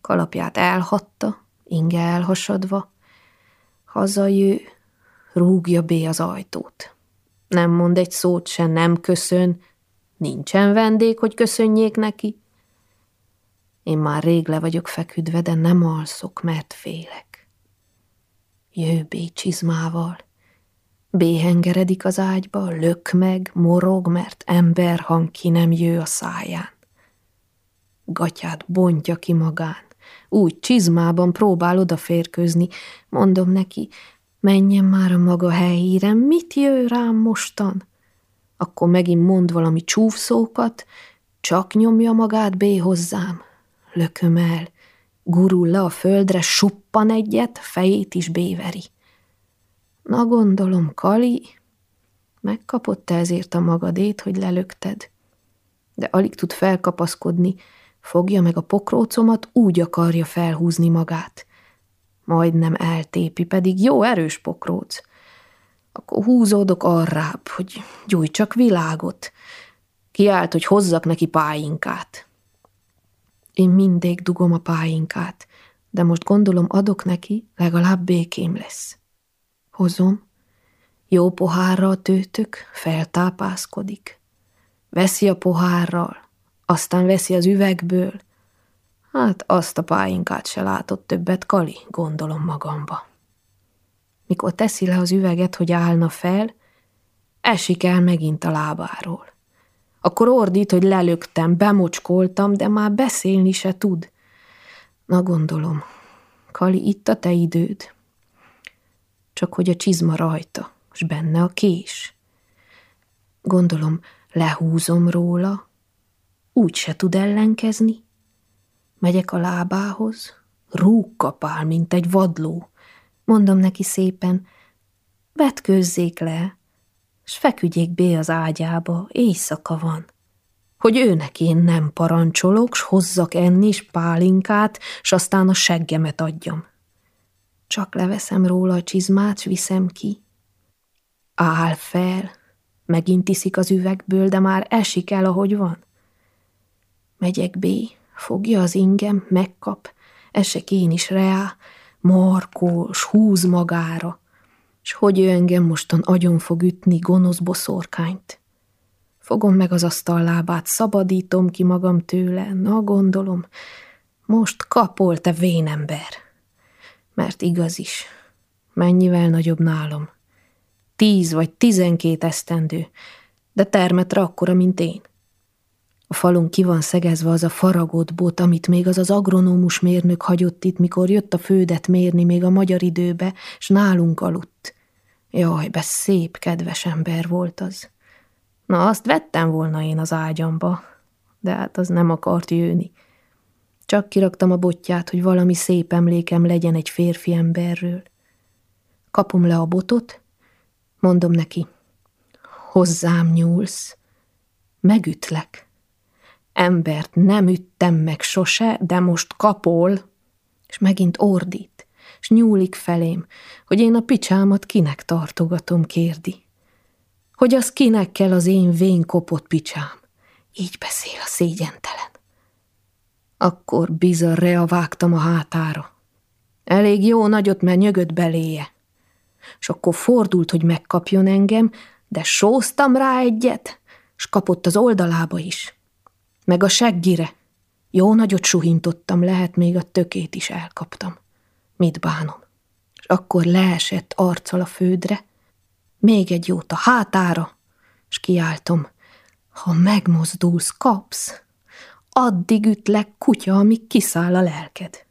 Kalapját elhatta, inge elhasadva, hazajő, rúgja be az ajtót. Nem mond egy szót se, nem köszön, nincsen vendég, hogy köszönjék neki. Én már rég le vagyok feküdve, de nem alszok, mert félek. Jő B csizmával. Béhengeredik az ágyba, lök meg, morog, mert emberhang ki nem jő a száján. Gatyát bontja ki magán. Úgy csizmában próbál odaférkőzni. Mondom neki, menjen már a maga helyére, mit jő rám mostan? Akkor megint mond valami csúfszókat, csak nyomja magát B hozzám. Lököm el, gurul le a földre, suppan egyet, fejét is béveri. Na gondolom, Kali, megkapott te ezért a magadét, hogy lelökted. De alig tud felkapaszkodni, fogja meg a pokrócomat, úgy akarja felhúzni magát. Majdnem eltépi, pedig jó erős pokróc. Akkor húzódok arrább, hogy gyújtsak világot. Kiált, hogy hozzak neki páinkát. Én mindig dugom a páinkát, de most gondolom adok neki, legalább békém lesz. Hozom, jó pohárral tőtök, feltápászkodik. Veszi a pohárral, aztán veszi az üvegből. Hát azt a páinkát se látott többet Kali, gondolom magamba. Mikor teszi le az üveget, hogy állna fel, esik el megint a lábáról. Akkor ordít, hogy lelögtem, bemocskoltam, de már beszélni se tud. Na gondolom, Kali, itt a te időd. Csak hogy a csizma rajta, és benne a kés. Gondolom, lehúzom róla, úgy se tud ellenkezni. Megyek a lábához, rúg kapál, mint egy vadló. Mondom neki szépen, vetkőzzék le, s feküdjék be az ágyába, éjszaka van. Hogy őnek én nem parancsolok, s hozzak enni s pálinkát, s aztán a seggemet adjam. Csak leveszem róla a csizmát, s viszem ki. Áll fel, megint iszik az üvegből, de már esik el, ahogy van. Megyek B, fogja az ingem, megkap, esek én is reá, markol, s húz magára, s hogy ő engem mostan agyon fog ütni gonosz boszorkányt. Fogom meg az asztal lábát, szabadítom ki magam tőle, na gondolom, most kapol te vénember. Mert igaz is, mennyivel nagyobb nálam. Tíz vagy tizenkét esztendő, de termetre akkora, mint én. A falon ki van szegezve az a faragott bot, amit még az az agronómus mérnök hagyott itt, mikor jött a fődet mérni még a magyar időbe, s nálunk aludt. Jaj, be szép, kedves ember volt az. Na, azt vettem volna én az ágyamba, de hát az nem akart jönni. Csak kiraktam a botját, hogy valami szép emlékem legyen egy férfi emberről. Kapom le a botot, mondom neki, hozzám nyúlsz, megütlek. Embert nem üttem meg sose, de most kapol, és megint ordít, és nyúlik felém, hogy én a picsámat kinek tartogatom, kérdi. Hogy az kinek kell az én vén kopott picsám. Így beszél a szégyentelen. Akkor bizarrea vágtam a hátára. Elég jó nagyot, mert nyögött beléje. És akkor fordult, hogy megkapjon engem, de sóztam rá egyet, és kapott az oldalába is meg a seggire. Jó nagyot suhintottam, lehet még a tökét is elkaptam. Mit bánom? És akkor leesett arccal a földre, még egy jót a hátára, és kiáltom, ha megmozdulsz, kapsz, addig ütlek kutya, amíg kiszáll a lelked.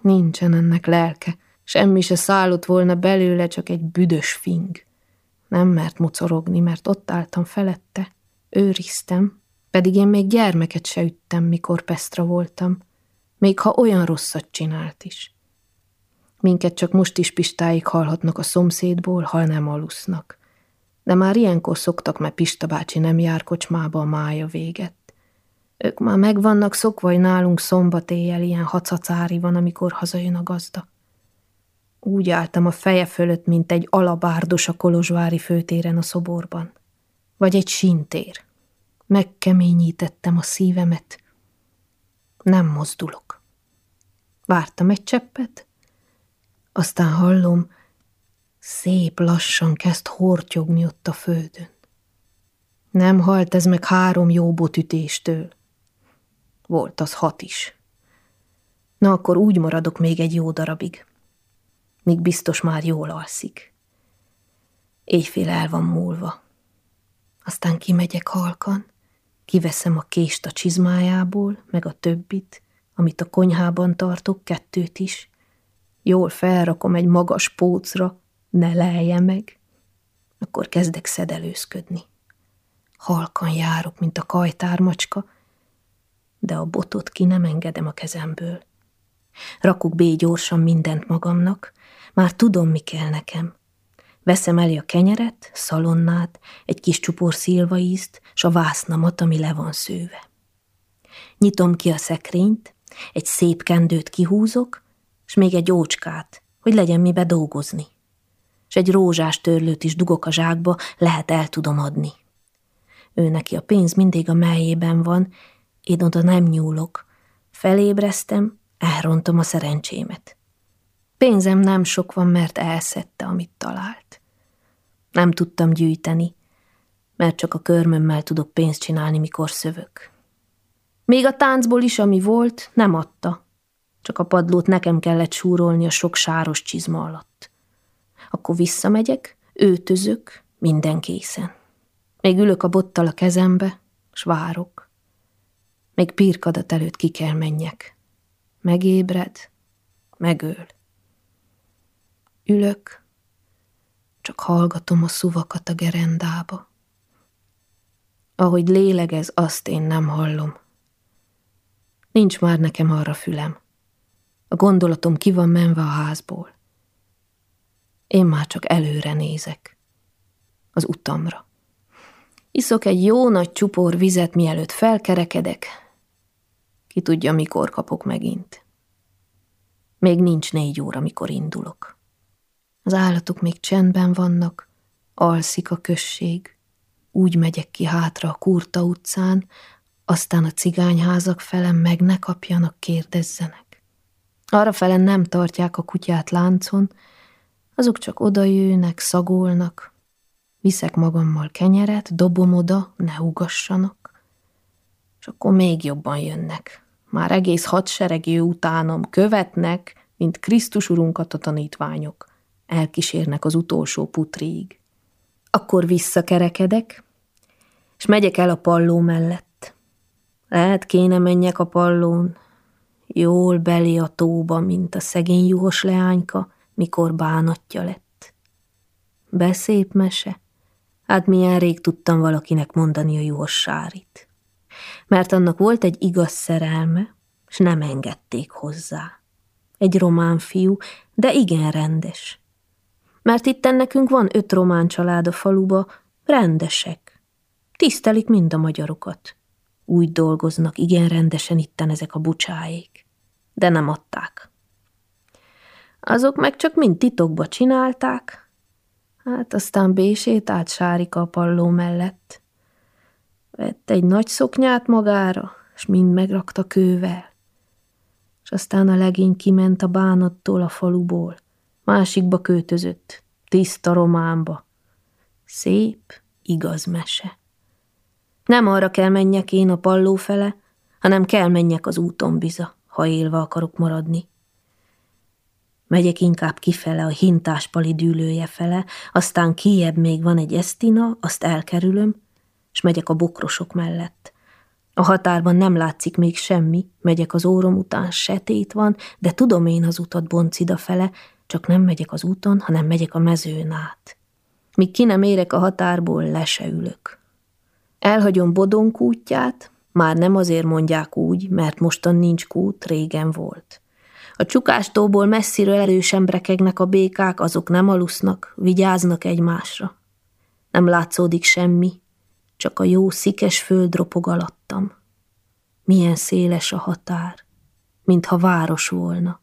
Nincsen ennek lelke, semmi se szállott volna belőle, csak egy büdös fing. Nem mert mocorogni, mert ott álltam felette, őriztem, pedig én még gyermeket se üttem, mikor Pestra voltam, még ha olyan rosszat csinált is. Minket csak most is pistáig hallhatnak a szomszédból, ha nem alusznak. De már ilyenkor szoktak, mert Pista bácsi nem jár kocsmába a mája véget. Ők már meg vannak szokva, hogy nálunk szombat éjjel ilyen hacacári van, amikor hazajön a gazda. Úgy álltam a feje fölött, mint egy alabárdos a Kolozsvári főtéren a szoborban. Vagy egy sintér. Megkeményítettem a szívemet. Nem mozdulok. Vártam egy cseppet, aztán hallom, szép lassan kezd hortyogni ott a földön. Nem halt ez meg három jó botütéstől. Volt az hat is. Na akkor úgy maradok még egy jó darabig. Míg biztos már jól alszik. Éjfél el van múlva. Aztán kimegyek halkan, kiveszem a kést a csizmájából, meg a többit, amit a konyhában tartok, kettőt is. Jól felrakom egy magas pócra, ne lelje meg. Akkor kezdek szedelőzködni. Halkan járok, mint a kajtármacska, de a botot ki nem engedem a kezemből. Rakok bé gyorsan mindent magamnak, már tudom, mi kell nekem. Veszem elé a kenyeret, szalonnát, egy kis csupor szilvaízt, s a vásznamat, ami le van szőve. Nyitom ki a szekrényt, egy szép kendőt kihúzok, és még egy ócskát, hogy legyen mibe dolgozni. És egy rózsás törlőt is dugok a zsákba, lehet el tudom adni. Ő neki a pénz mindig a melyében van, én oda nem nyúlok. Felébreztem, elrontom a szerencsémet. Pénzem nem sok van, mert elszedte, amit talált. Nem tudtam gyűjteni, mert csak a körmömmel tudok pénzt csinálni, mikor szövök. Még a táncból is, ami volt, nem adta. Csak a padlót nekem kellett súrolni a sok sáros csizma alatt. Akkor visszamegyek, őtözök, minden készen. Még ülök a bottal a kezembe, s várok. Még pirkadat előtt ki kell menjek. Megébred, megöl. Ülök, csak hallgatom a szuvakat a gerendába. Ahogy lélegez, azt én nem hallom. Nincs már nekem arra fülem. A gondolatom ki van menve a házból. Én már csak előre nézek. Az utamra. Iszok egy jó nagy csupor vizet, mielőtt felkerekedek. Ki tudja, mikor kapok megint. Még nincs négy óra, mikor indulok. Az állatok még csendben vannak, alszik a község. Úgy megyek ki hátra a Kurta utcán, aztán a cigányházak felem meg ne kapjanak, kérdezzenek. Arra felen nem tartják a kutyát láncon, azok csak odajönnek, szagolnak. Viszek magammal kenyeret, dobom oda, ne ugassanak. És akkor még jobban jönnek. Már egész hadsereg jő utánom, követnek, mint Krisztus urunkat a tanítványok. Elkísérnek az utolsó putrig. Akkor visszakerekedek, és megyek el a palló mellett. Lehet kéne menjek a pallón, jól belé a tóba, mint a szegény juhos leányka, mikor bánatja lett. Beszép mese? Hát milyen rég tudtam valakinek mondani a juhos sárit. Mert annak volt egy igaz szerelme, s nem engedték hozzá. Egy román fiú, de igen rendes. Mert itt nekünk van öt román család a faluba, rendesek. Tisztelik mind a magyarokat. Úgy dolgoznak igen rendesen itten ezek a bucsáék. De nem adták. Azok meg csak mind titokba csinálták, hát aztán bését át Sárika a palló mellett. Vett egy nagy szoknyát magára, és mind megrakta kővel. És aztán a legény kiment a bánattól a faluból, másikba költözött, tiszta románba. Szép, igaz mese. Nem arra kell menjek én a palló fele, hanem kell menjek az úton biza, ha élve akarok maradni. Megyek inkább kifele a hintáspali dűlője fele, aztán kiebb még van egy esztina, azt elkerülöm, és megyek a bokrosok mellett. A határban nem látszik még semmi, megyek az órom után, setét van, de tudom én az utat boncida fele, csak nem megyek az úton, hanem megyek a mezőn át. Míg ki nem érek a határból, le ülök. Elhagyom Bodon kútját, már nem azért mondják úgy, mert mostan nincs kút, régen volt. A csukástóból messziről erősen brekegnek a békák, azok nem alusznak, vigyáznak egymásra. Nem látszódik semmi, csak a jó szikes föld ropog alattam. Milyen széles a határ, mintha város volna.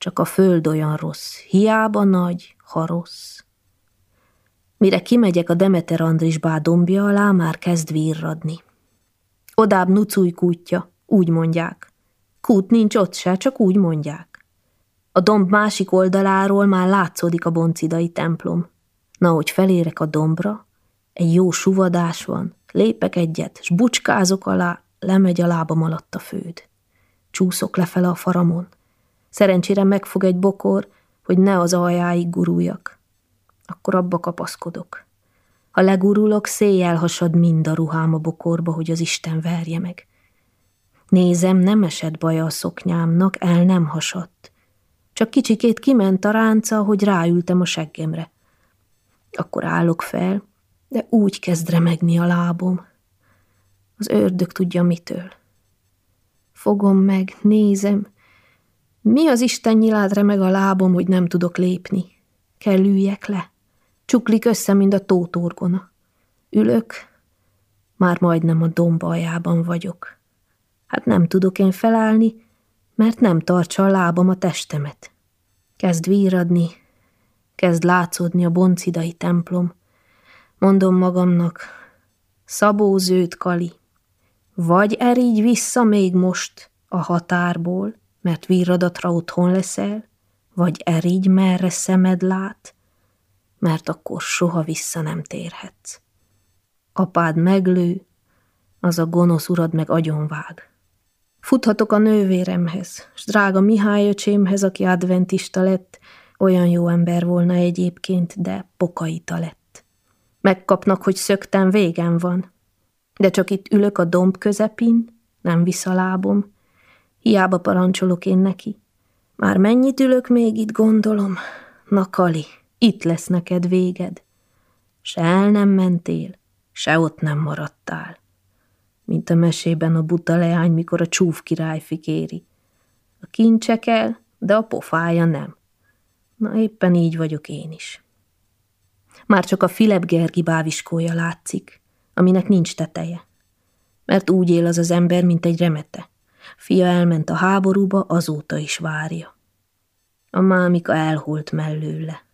Csak a föld olyan rossz, hiába nagy, ha rossz. Mire kimegyek a Demeter Andrisbá dombja alá, már kezd virradni. Odább nucúj kútja, úgy mondják. Kút nincs ott se, csak úgy mondják. A domb másik oldaláról már látszódik a boncidai templom. Na, hogy felérek a dombra, egy jó suvadás van, lépek egyet, s bucskázok alá, lemegy a lábam alatt a főd. Csúszok lefele a faramon. Szerencsére megfog egy bokor, hogy ne az aljáig guruljak. Akkor abba kapaszkodok. Ha legurulok, széjjel hasad mind a ruhám a bokorba, hogy az Isten verje meg. Nézem, nem esett baja a szoknyámnak, el nem hasadt. Csak kicsikét kiment a ránca, hogy ráültem a seggemre. Akkor állok fel, de úgy kezd remegni a lábom. Az ördög tudja mitől. Fogom meg, nézem. Mi az Isten nyilád remeg a lábom, hogy nem tudok lépni? Kell üljek le. Csuklik össze, mint a tótorgona. Ülök, már majdnem a domb aljában vagyok. Hát nem tudok én felállni, mert nem tartsa a lábam a testemet. Kezd víradni, kezd látszódni a boncidai templom. Mondom magamnak, Szabó Kali, vagy erígy vissza még most a határból, mert víradatra otthon leszel, vagy erígy merre szemed lát, mert akkor soha vissza nem térhetsz. Apád meglő, az a gonosz urad meg agyonvág. Futhatok a nővéremhez, s drága Mihály öcsémhez, aki adventista lett, olyan jó ember volna egyébként, de pokaita lett. Megkapnak, hogy szöktem, végem van. De csak itt ülök a domb közepin, nem visz a lábom. Hiába parancsolok én neki. Már mennyit ülök még itt, gondolom? Na, Kali, itt lesz neked véged. Se el nem mentél, se ott nem maradtál. Mint a mesében a buta leány, mikor a csúf király fikéri. A kincsek el, de a pofája nem. Na éppen így vagyok én is. Már csak a Filip Gergi báviskója látszik, aminek nincs teteje. Mert úgy él az az ember, mint egy remete. Fia elment a háborúba, azóta is várja. A mámika elholt mellőle.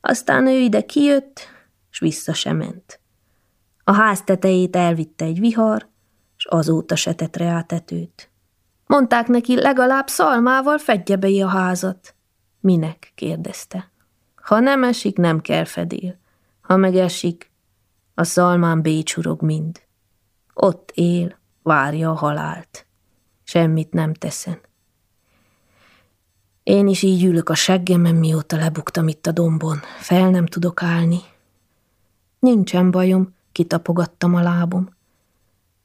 Aztán ő ide kijött, s vissza sem ment. A ház tetejét elvitte egy vihar, s azóta se tett rá. Mondták neki, legalább szalmával fedje be a házat. Minek? kérdezte. Ha nem esik, nem kell fedél. Ha megesik, a szalmán bécsurog mind. Ott él, várja a halált. Semmit nem teszen. Én is így ülök a seggemen, mióta lebuktam itt a dombon. Fel nem tudok állni. Nincsen bajom, kitapogattam a lábom.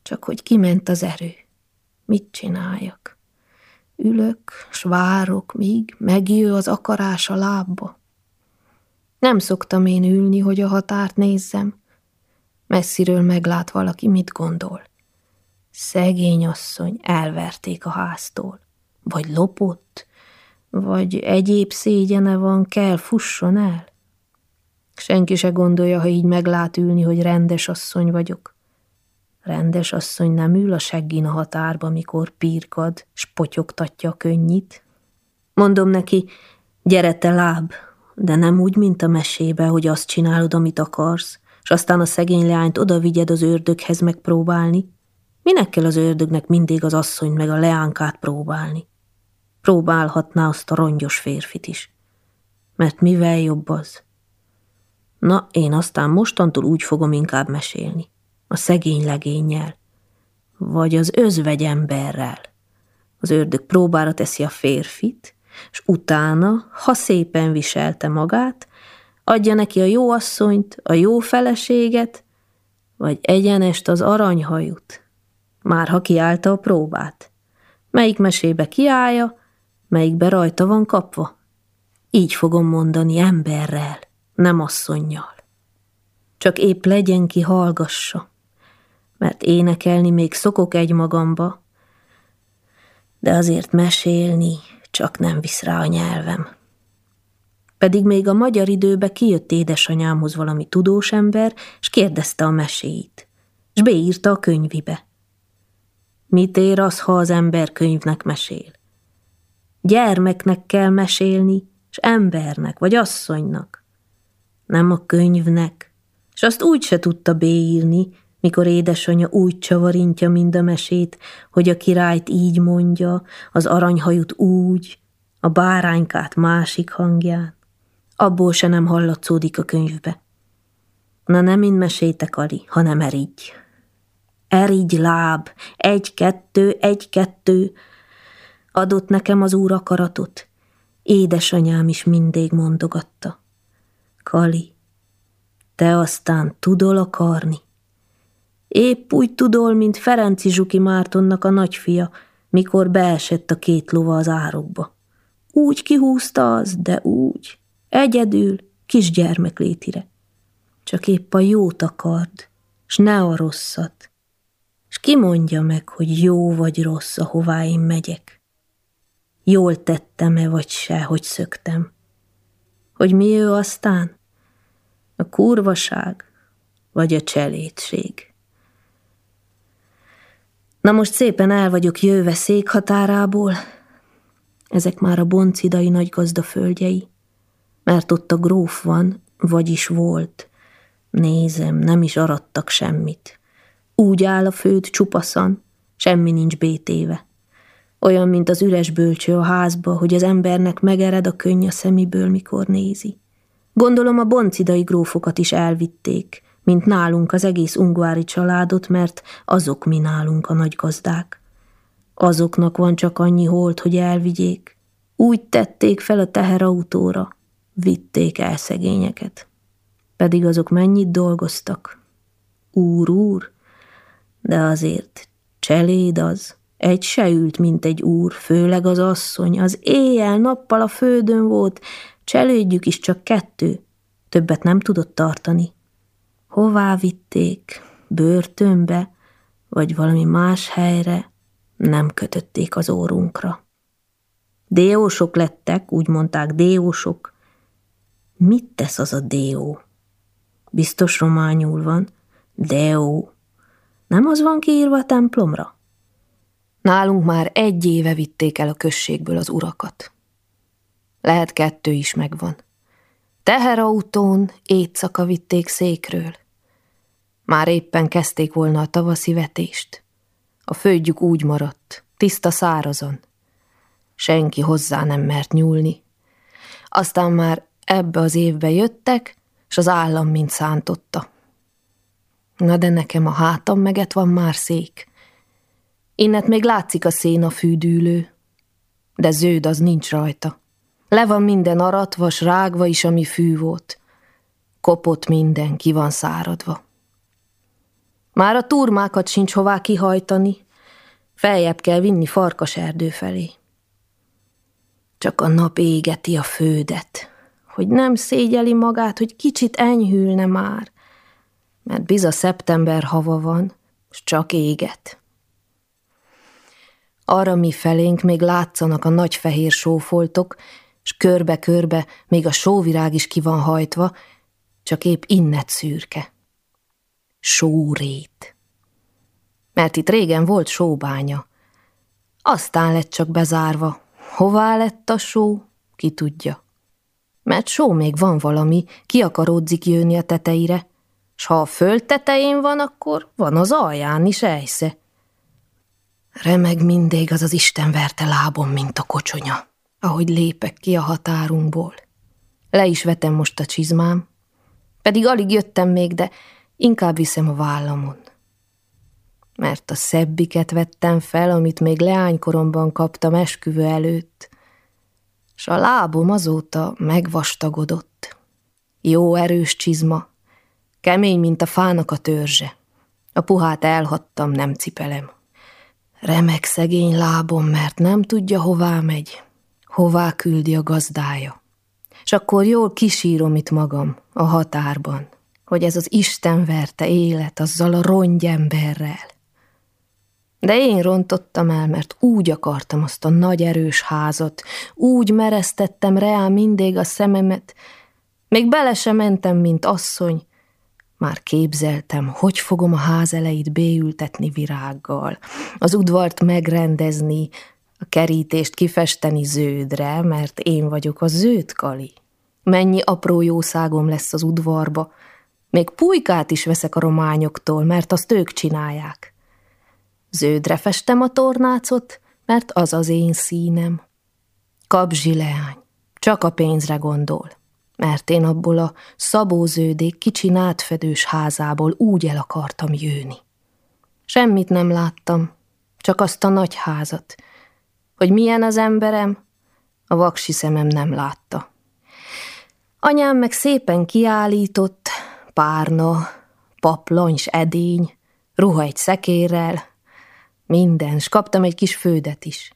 Csak hogy kiment az erő. Mit csináljak? Ülök, s várok, míg megjő az akarás a lábba. Nem szoktam én ülni, hogy a határt nézzem. Messziről meglát valaki, mit gondol. Szegény asszony, elverték a háztól. Vagy lopott, vagy egyéb szégyene van, kell, fusson el. Senki se gondolja, ha így meglát ülni, hogy rendes asszony vagyok. Rendes asszony nem ül a seggin a határba, mikor pírkad, s potyogtatja a könnyit. Mondom neki, gyere te láb, de nem úgy, mint a mesébe, hogy azt csinálod, amit akarsz, és aztán a szegény leányt oda vigyed az ördöghez megpróbálni. Minek kell az ördögnek mindig az asszony meg a leánkát próbálni? Próbálhatná azt a rongyos férfit is. Mert mivel jobb az? Na, én aztán mostantól úgy fogom inkább mesélni a szegény legényel, vagy az özvegy emberrel. Az ördög próbára teszi a férfit, és utána, ha szépen viselte magát, adja neki a jó asszonyt, a jó feleséget, vagy egyenest az aranyhajut, már ha kiállta a próbát. Melyik mesébe kiállja, melyikbe rajta van kapva. Így fogom mondani emberrel, nem asszonnyal. Csak épp legyen ki hallgassa mert énekelni még szokok egy magamba, de azért mesélni csak nem visz rá a nyelvem. Pedig még a magyar időbe kijött édesanyámhoz valami tudós ember, és kérdezte a meséit, és beírta a könyvibe. Mit ér az, ha az ember könyvnek mesél? Gyermeknek kell mesélni, és embernek, vagy asszonynak. Nem a könyvnek, és azt úgy se tudta beírni, mikor édesanyja úgy csavarintja mind a mesét, hogy a királyt így mondja, az aranyhajut úgy, a báránykát másik hangján. Abból se nem hallatszódik a könyvbe. Na nem mind mesétek, Ali, hanem erigy. Erigy láb, egy-kettő, egy-kettő. Adott nekem az úr akaratot. Édesanyám is mindig mondogatta. Kali, te aztán tudol akarni. Épp úgy tudol, mint Ferenci Zsuki Mártonnak a nagyfia, mikor beesett a két lova az árokba. Úgy kihúzta az, de úgy, egyedül, kisgyermek létire. Csak épp a jót akard, s ne a rosszat. S ki mondja meg, hogy jó vagy rossz, ahová én megyek? Jól tettem-e vagy se, hogy szöktem? Hogy mi ő aztán? A kurvaság vagy a cselédség? Na most szépen el vagyok jöve székhatárából, ezek már a boncidai nagygazda földjei, mert ott a gróf van, vagyis volt. Nézem, nem is arattak semmit. Úgy áll a föld csupaszan, semmi nincs bétéve. Olyan, mint az üres bölcső a házba, hogy az embernek megered a könny a szemiből, mikor nézi. Gondolom a boncidai grófokat is elvitték, mint nálunk az egész ungvári családot, mert azok mi nálunk a nagy gazdák. Azoknak van csak annyi holt, hogy elvigyék. Úgy tették fel a teherautóra, vitték el szegényeket. Pedig azok mennyit dolgoztak. Úr, úr, de azért cseléd az, egy se ült, mint egy úr, főleg az asszony, az éjjel-nappal a földön volt, cselédjük is csak kettő, többet nem tudott tartani. Hová vitték? Börtönbe? Vagy valami más helyre? Nem kötötték az órunkra. Déósok lettek, úgy mondták déósok. Mit tesz az a déó? Biztos rományul van. Deó. Nem az van kiírva a templomra? Nálunk már egy éve vitték el a községből az urakat. Lehet kettő is megvan. Teherautón éjszaka vitték székről. Már éppen kezdték volna a tavaszi vetést. A földjük úgy maradt, tiszta szárazon. Senki hozzá nem mert nyúlni. Aztán már ebbe az évbe jöttek, és az állam mint szántotta. Na de nekem a hátam meget van már szék. Innet még látszik a széna fűdűlő, de zöld az nincs rajta. Le van minden aratva, s rágva is, ami fű volt. Kopott minden, ki van száradva. Már a turmákat sincs hová kihajtani, feljebb kell vinni farkas erdő felé. Csak a nap égeti a fődet, hogy nem szégyeli magát, hogy kicsit enyhülne már, mert biza szeptember hava van, s csak éget. Arra mi felénk még látszanak a nagy fehér sófoltok, s körbe-körbe még a sóvirág is ki van hajtva, csak épp innet szürke. Sórét. Mert itt régen volt sóbánya. Aztán lett csak bezárva. Hová lett a só? Ki tudja. Mert só még van valami, ki akaródzik jönni a teteire, s ha a föld tetején van, akkor van az alján is ejsze. Remeg mindig az az Isten verte lábom, mint a kocsonya ahogy lépek ki a határunkból. Le is vetem most a csizmám, pedig alig jöttem még, de inkább viszem a vállamon. Mert a szebbiket vettem fel, amit még leánykoromban kaptam esküvő előtt, s a lábom azóta megvastagodott. Jó erős csizma, kemény, mint a fának a törzse. A puhát elhattam, nem cipelem. Remek szegény lábom, mert nem tudja, hová megy hová küldi a gazdája. És akkor jól kisírom itt magam a határban, hogy ez az Isten verte élet azzal a rongyemberrel. De én rontottam el, mert úgy akartam azt a nagy erős házat, úgy mereztettem reá mindig a szememet, még bele sem mentem, mint asszony, már képzeltem, hogy fogom a ház elejét béültetni virággal, az udvart megrendezni, a kerítést kifesteni zöldre, mert én vagyok a zöld kali. Mennyi apró jószágom lesz az udvarba. Még pulykát is veszek a rományoktól, mert azt ők csinálják. Zöldre festem a tornácot, mert az az én színem. Kapzsi leány, csak a pénzre gondol, mert én abból a szabóződék kicsi nátfedős házából úgy el akartam jönni. Semmit nem láttam, csak azt a nagy házat. Hogy milyen az emberem, a vaksi szemem nem látta. Anyám meg szépen kiállított, párna, paplany s edény, ruha egy szekérrel, minden, s kaptam egy kis fődet is.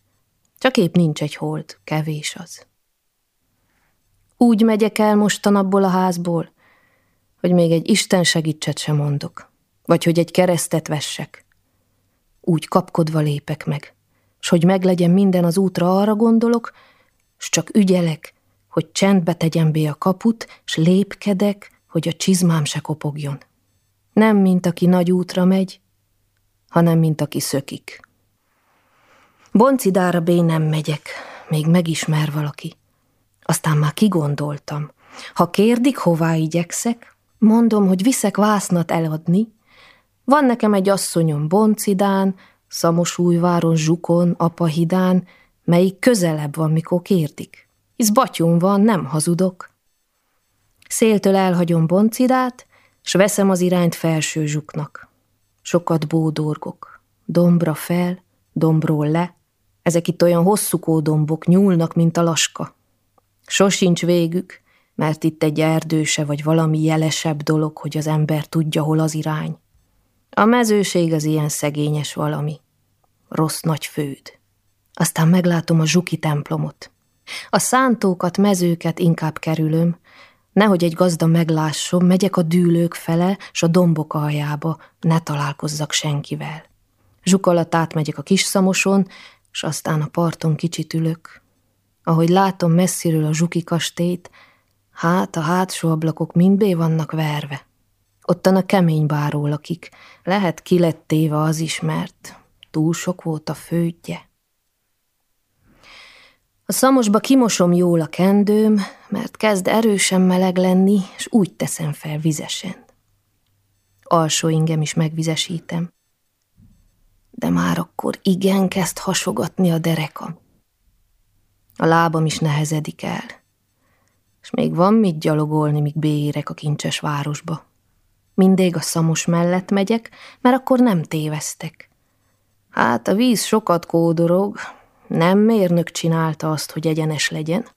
Csak épp nincs egy hold, kevés az. Úgy megyek el mostan abból a házból, hogy még egy Isten segítset sem mondok, vagy hogy egy keresztet vessek. Úgy kapkodva lépek meg, s hogy meglegyen minden az útra arra gondolok, s csak ügyelek, hogy csendbe tegyem be a kaput, s lépkedek, hogy a csizmám se kopogjon. Nem, mint aki nagy útra megy, hanem mint aki szökik. Boncidára bé nem megyek, még megismer valaki. Aztán már kigondoltam. Ha kérdik, hová igyekszek, mondom, hogy viszek vásznat eladni. Van nekem egy asszonyom Boncidán, Szamosújváron, Zsukon, Apahidán, melyik közelebb van, mikor kérdik. Hisz batyum van, nem hazudok. Széltől elhagyom Boncidát, s veszem az irányt felső zsuknak. Sokat bódorgok. Dombra fel, dombról le. Ezek itt olyan hosszú kódombok, nyúlnak, mint a laska. Sosincs végük, mert itt egy erdőse vagy valami jelesebb dolog, hogy az ember tudja, hol az irány. A mezőség az ilyen szegényes valami. Rossz nagy főd. Aztán meglátom a zsuki templomot. A szántókat, mezőket inkább kerülöm, nehogy egy gazda meglásson, megyek a dűlők fele, s a dombok aljába, ne találkozzak senkivel. Zsuk alatt átmegyek a kis szamoson, s aztán a parton kicsit ülök. Ahogy látom messziről a zsuki kastélyt, hát a hátsó ablakok mind bé vannak verve. Ottan a kemény báró lakik, lehet kilettéve az is, mert túl sok volt a fődje. A szamosba kimosom jól a kendőm, mert kezd erősen meleg lenni, és úgy teszem fel vizesen. Alsó ingem is megvizesítem. De már akkor igen kezd hasogatni a derekam. A lábam is nehezedik el, és még van mit gyalogolni, míg beérek a kincses városba. Mindig a szamos mellett megyek, mert akkor nem tévesztek. Hát a víz sokat kódorog, nem mérnök csinálta azt, hogy egyenes legyen.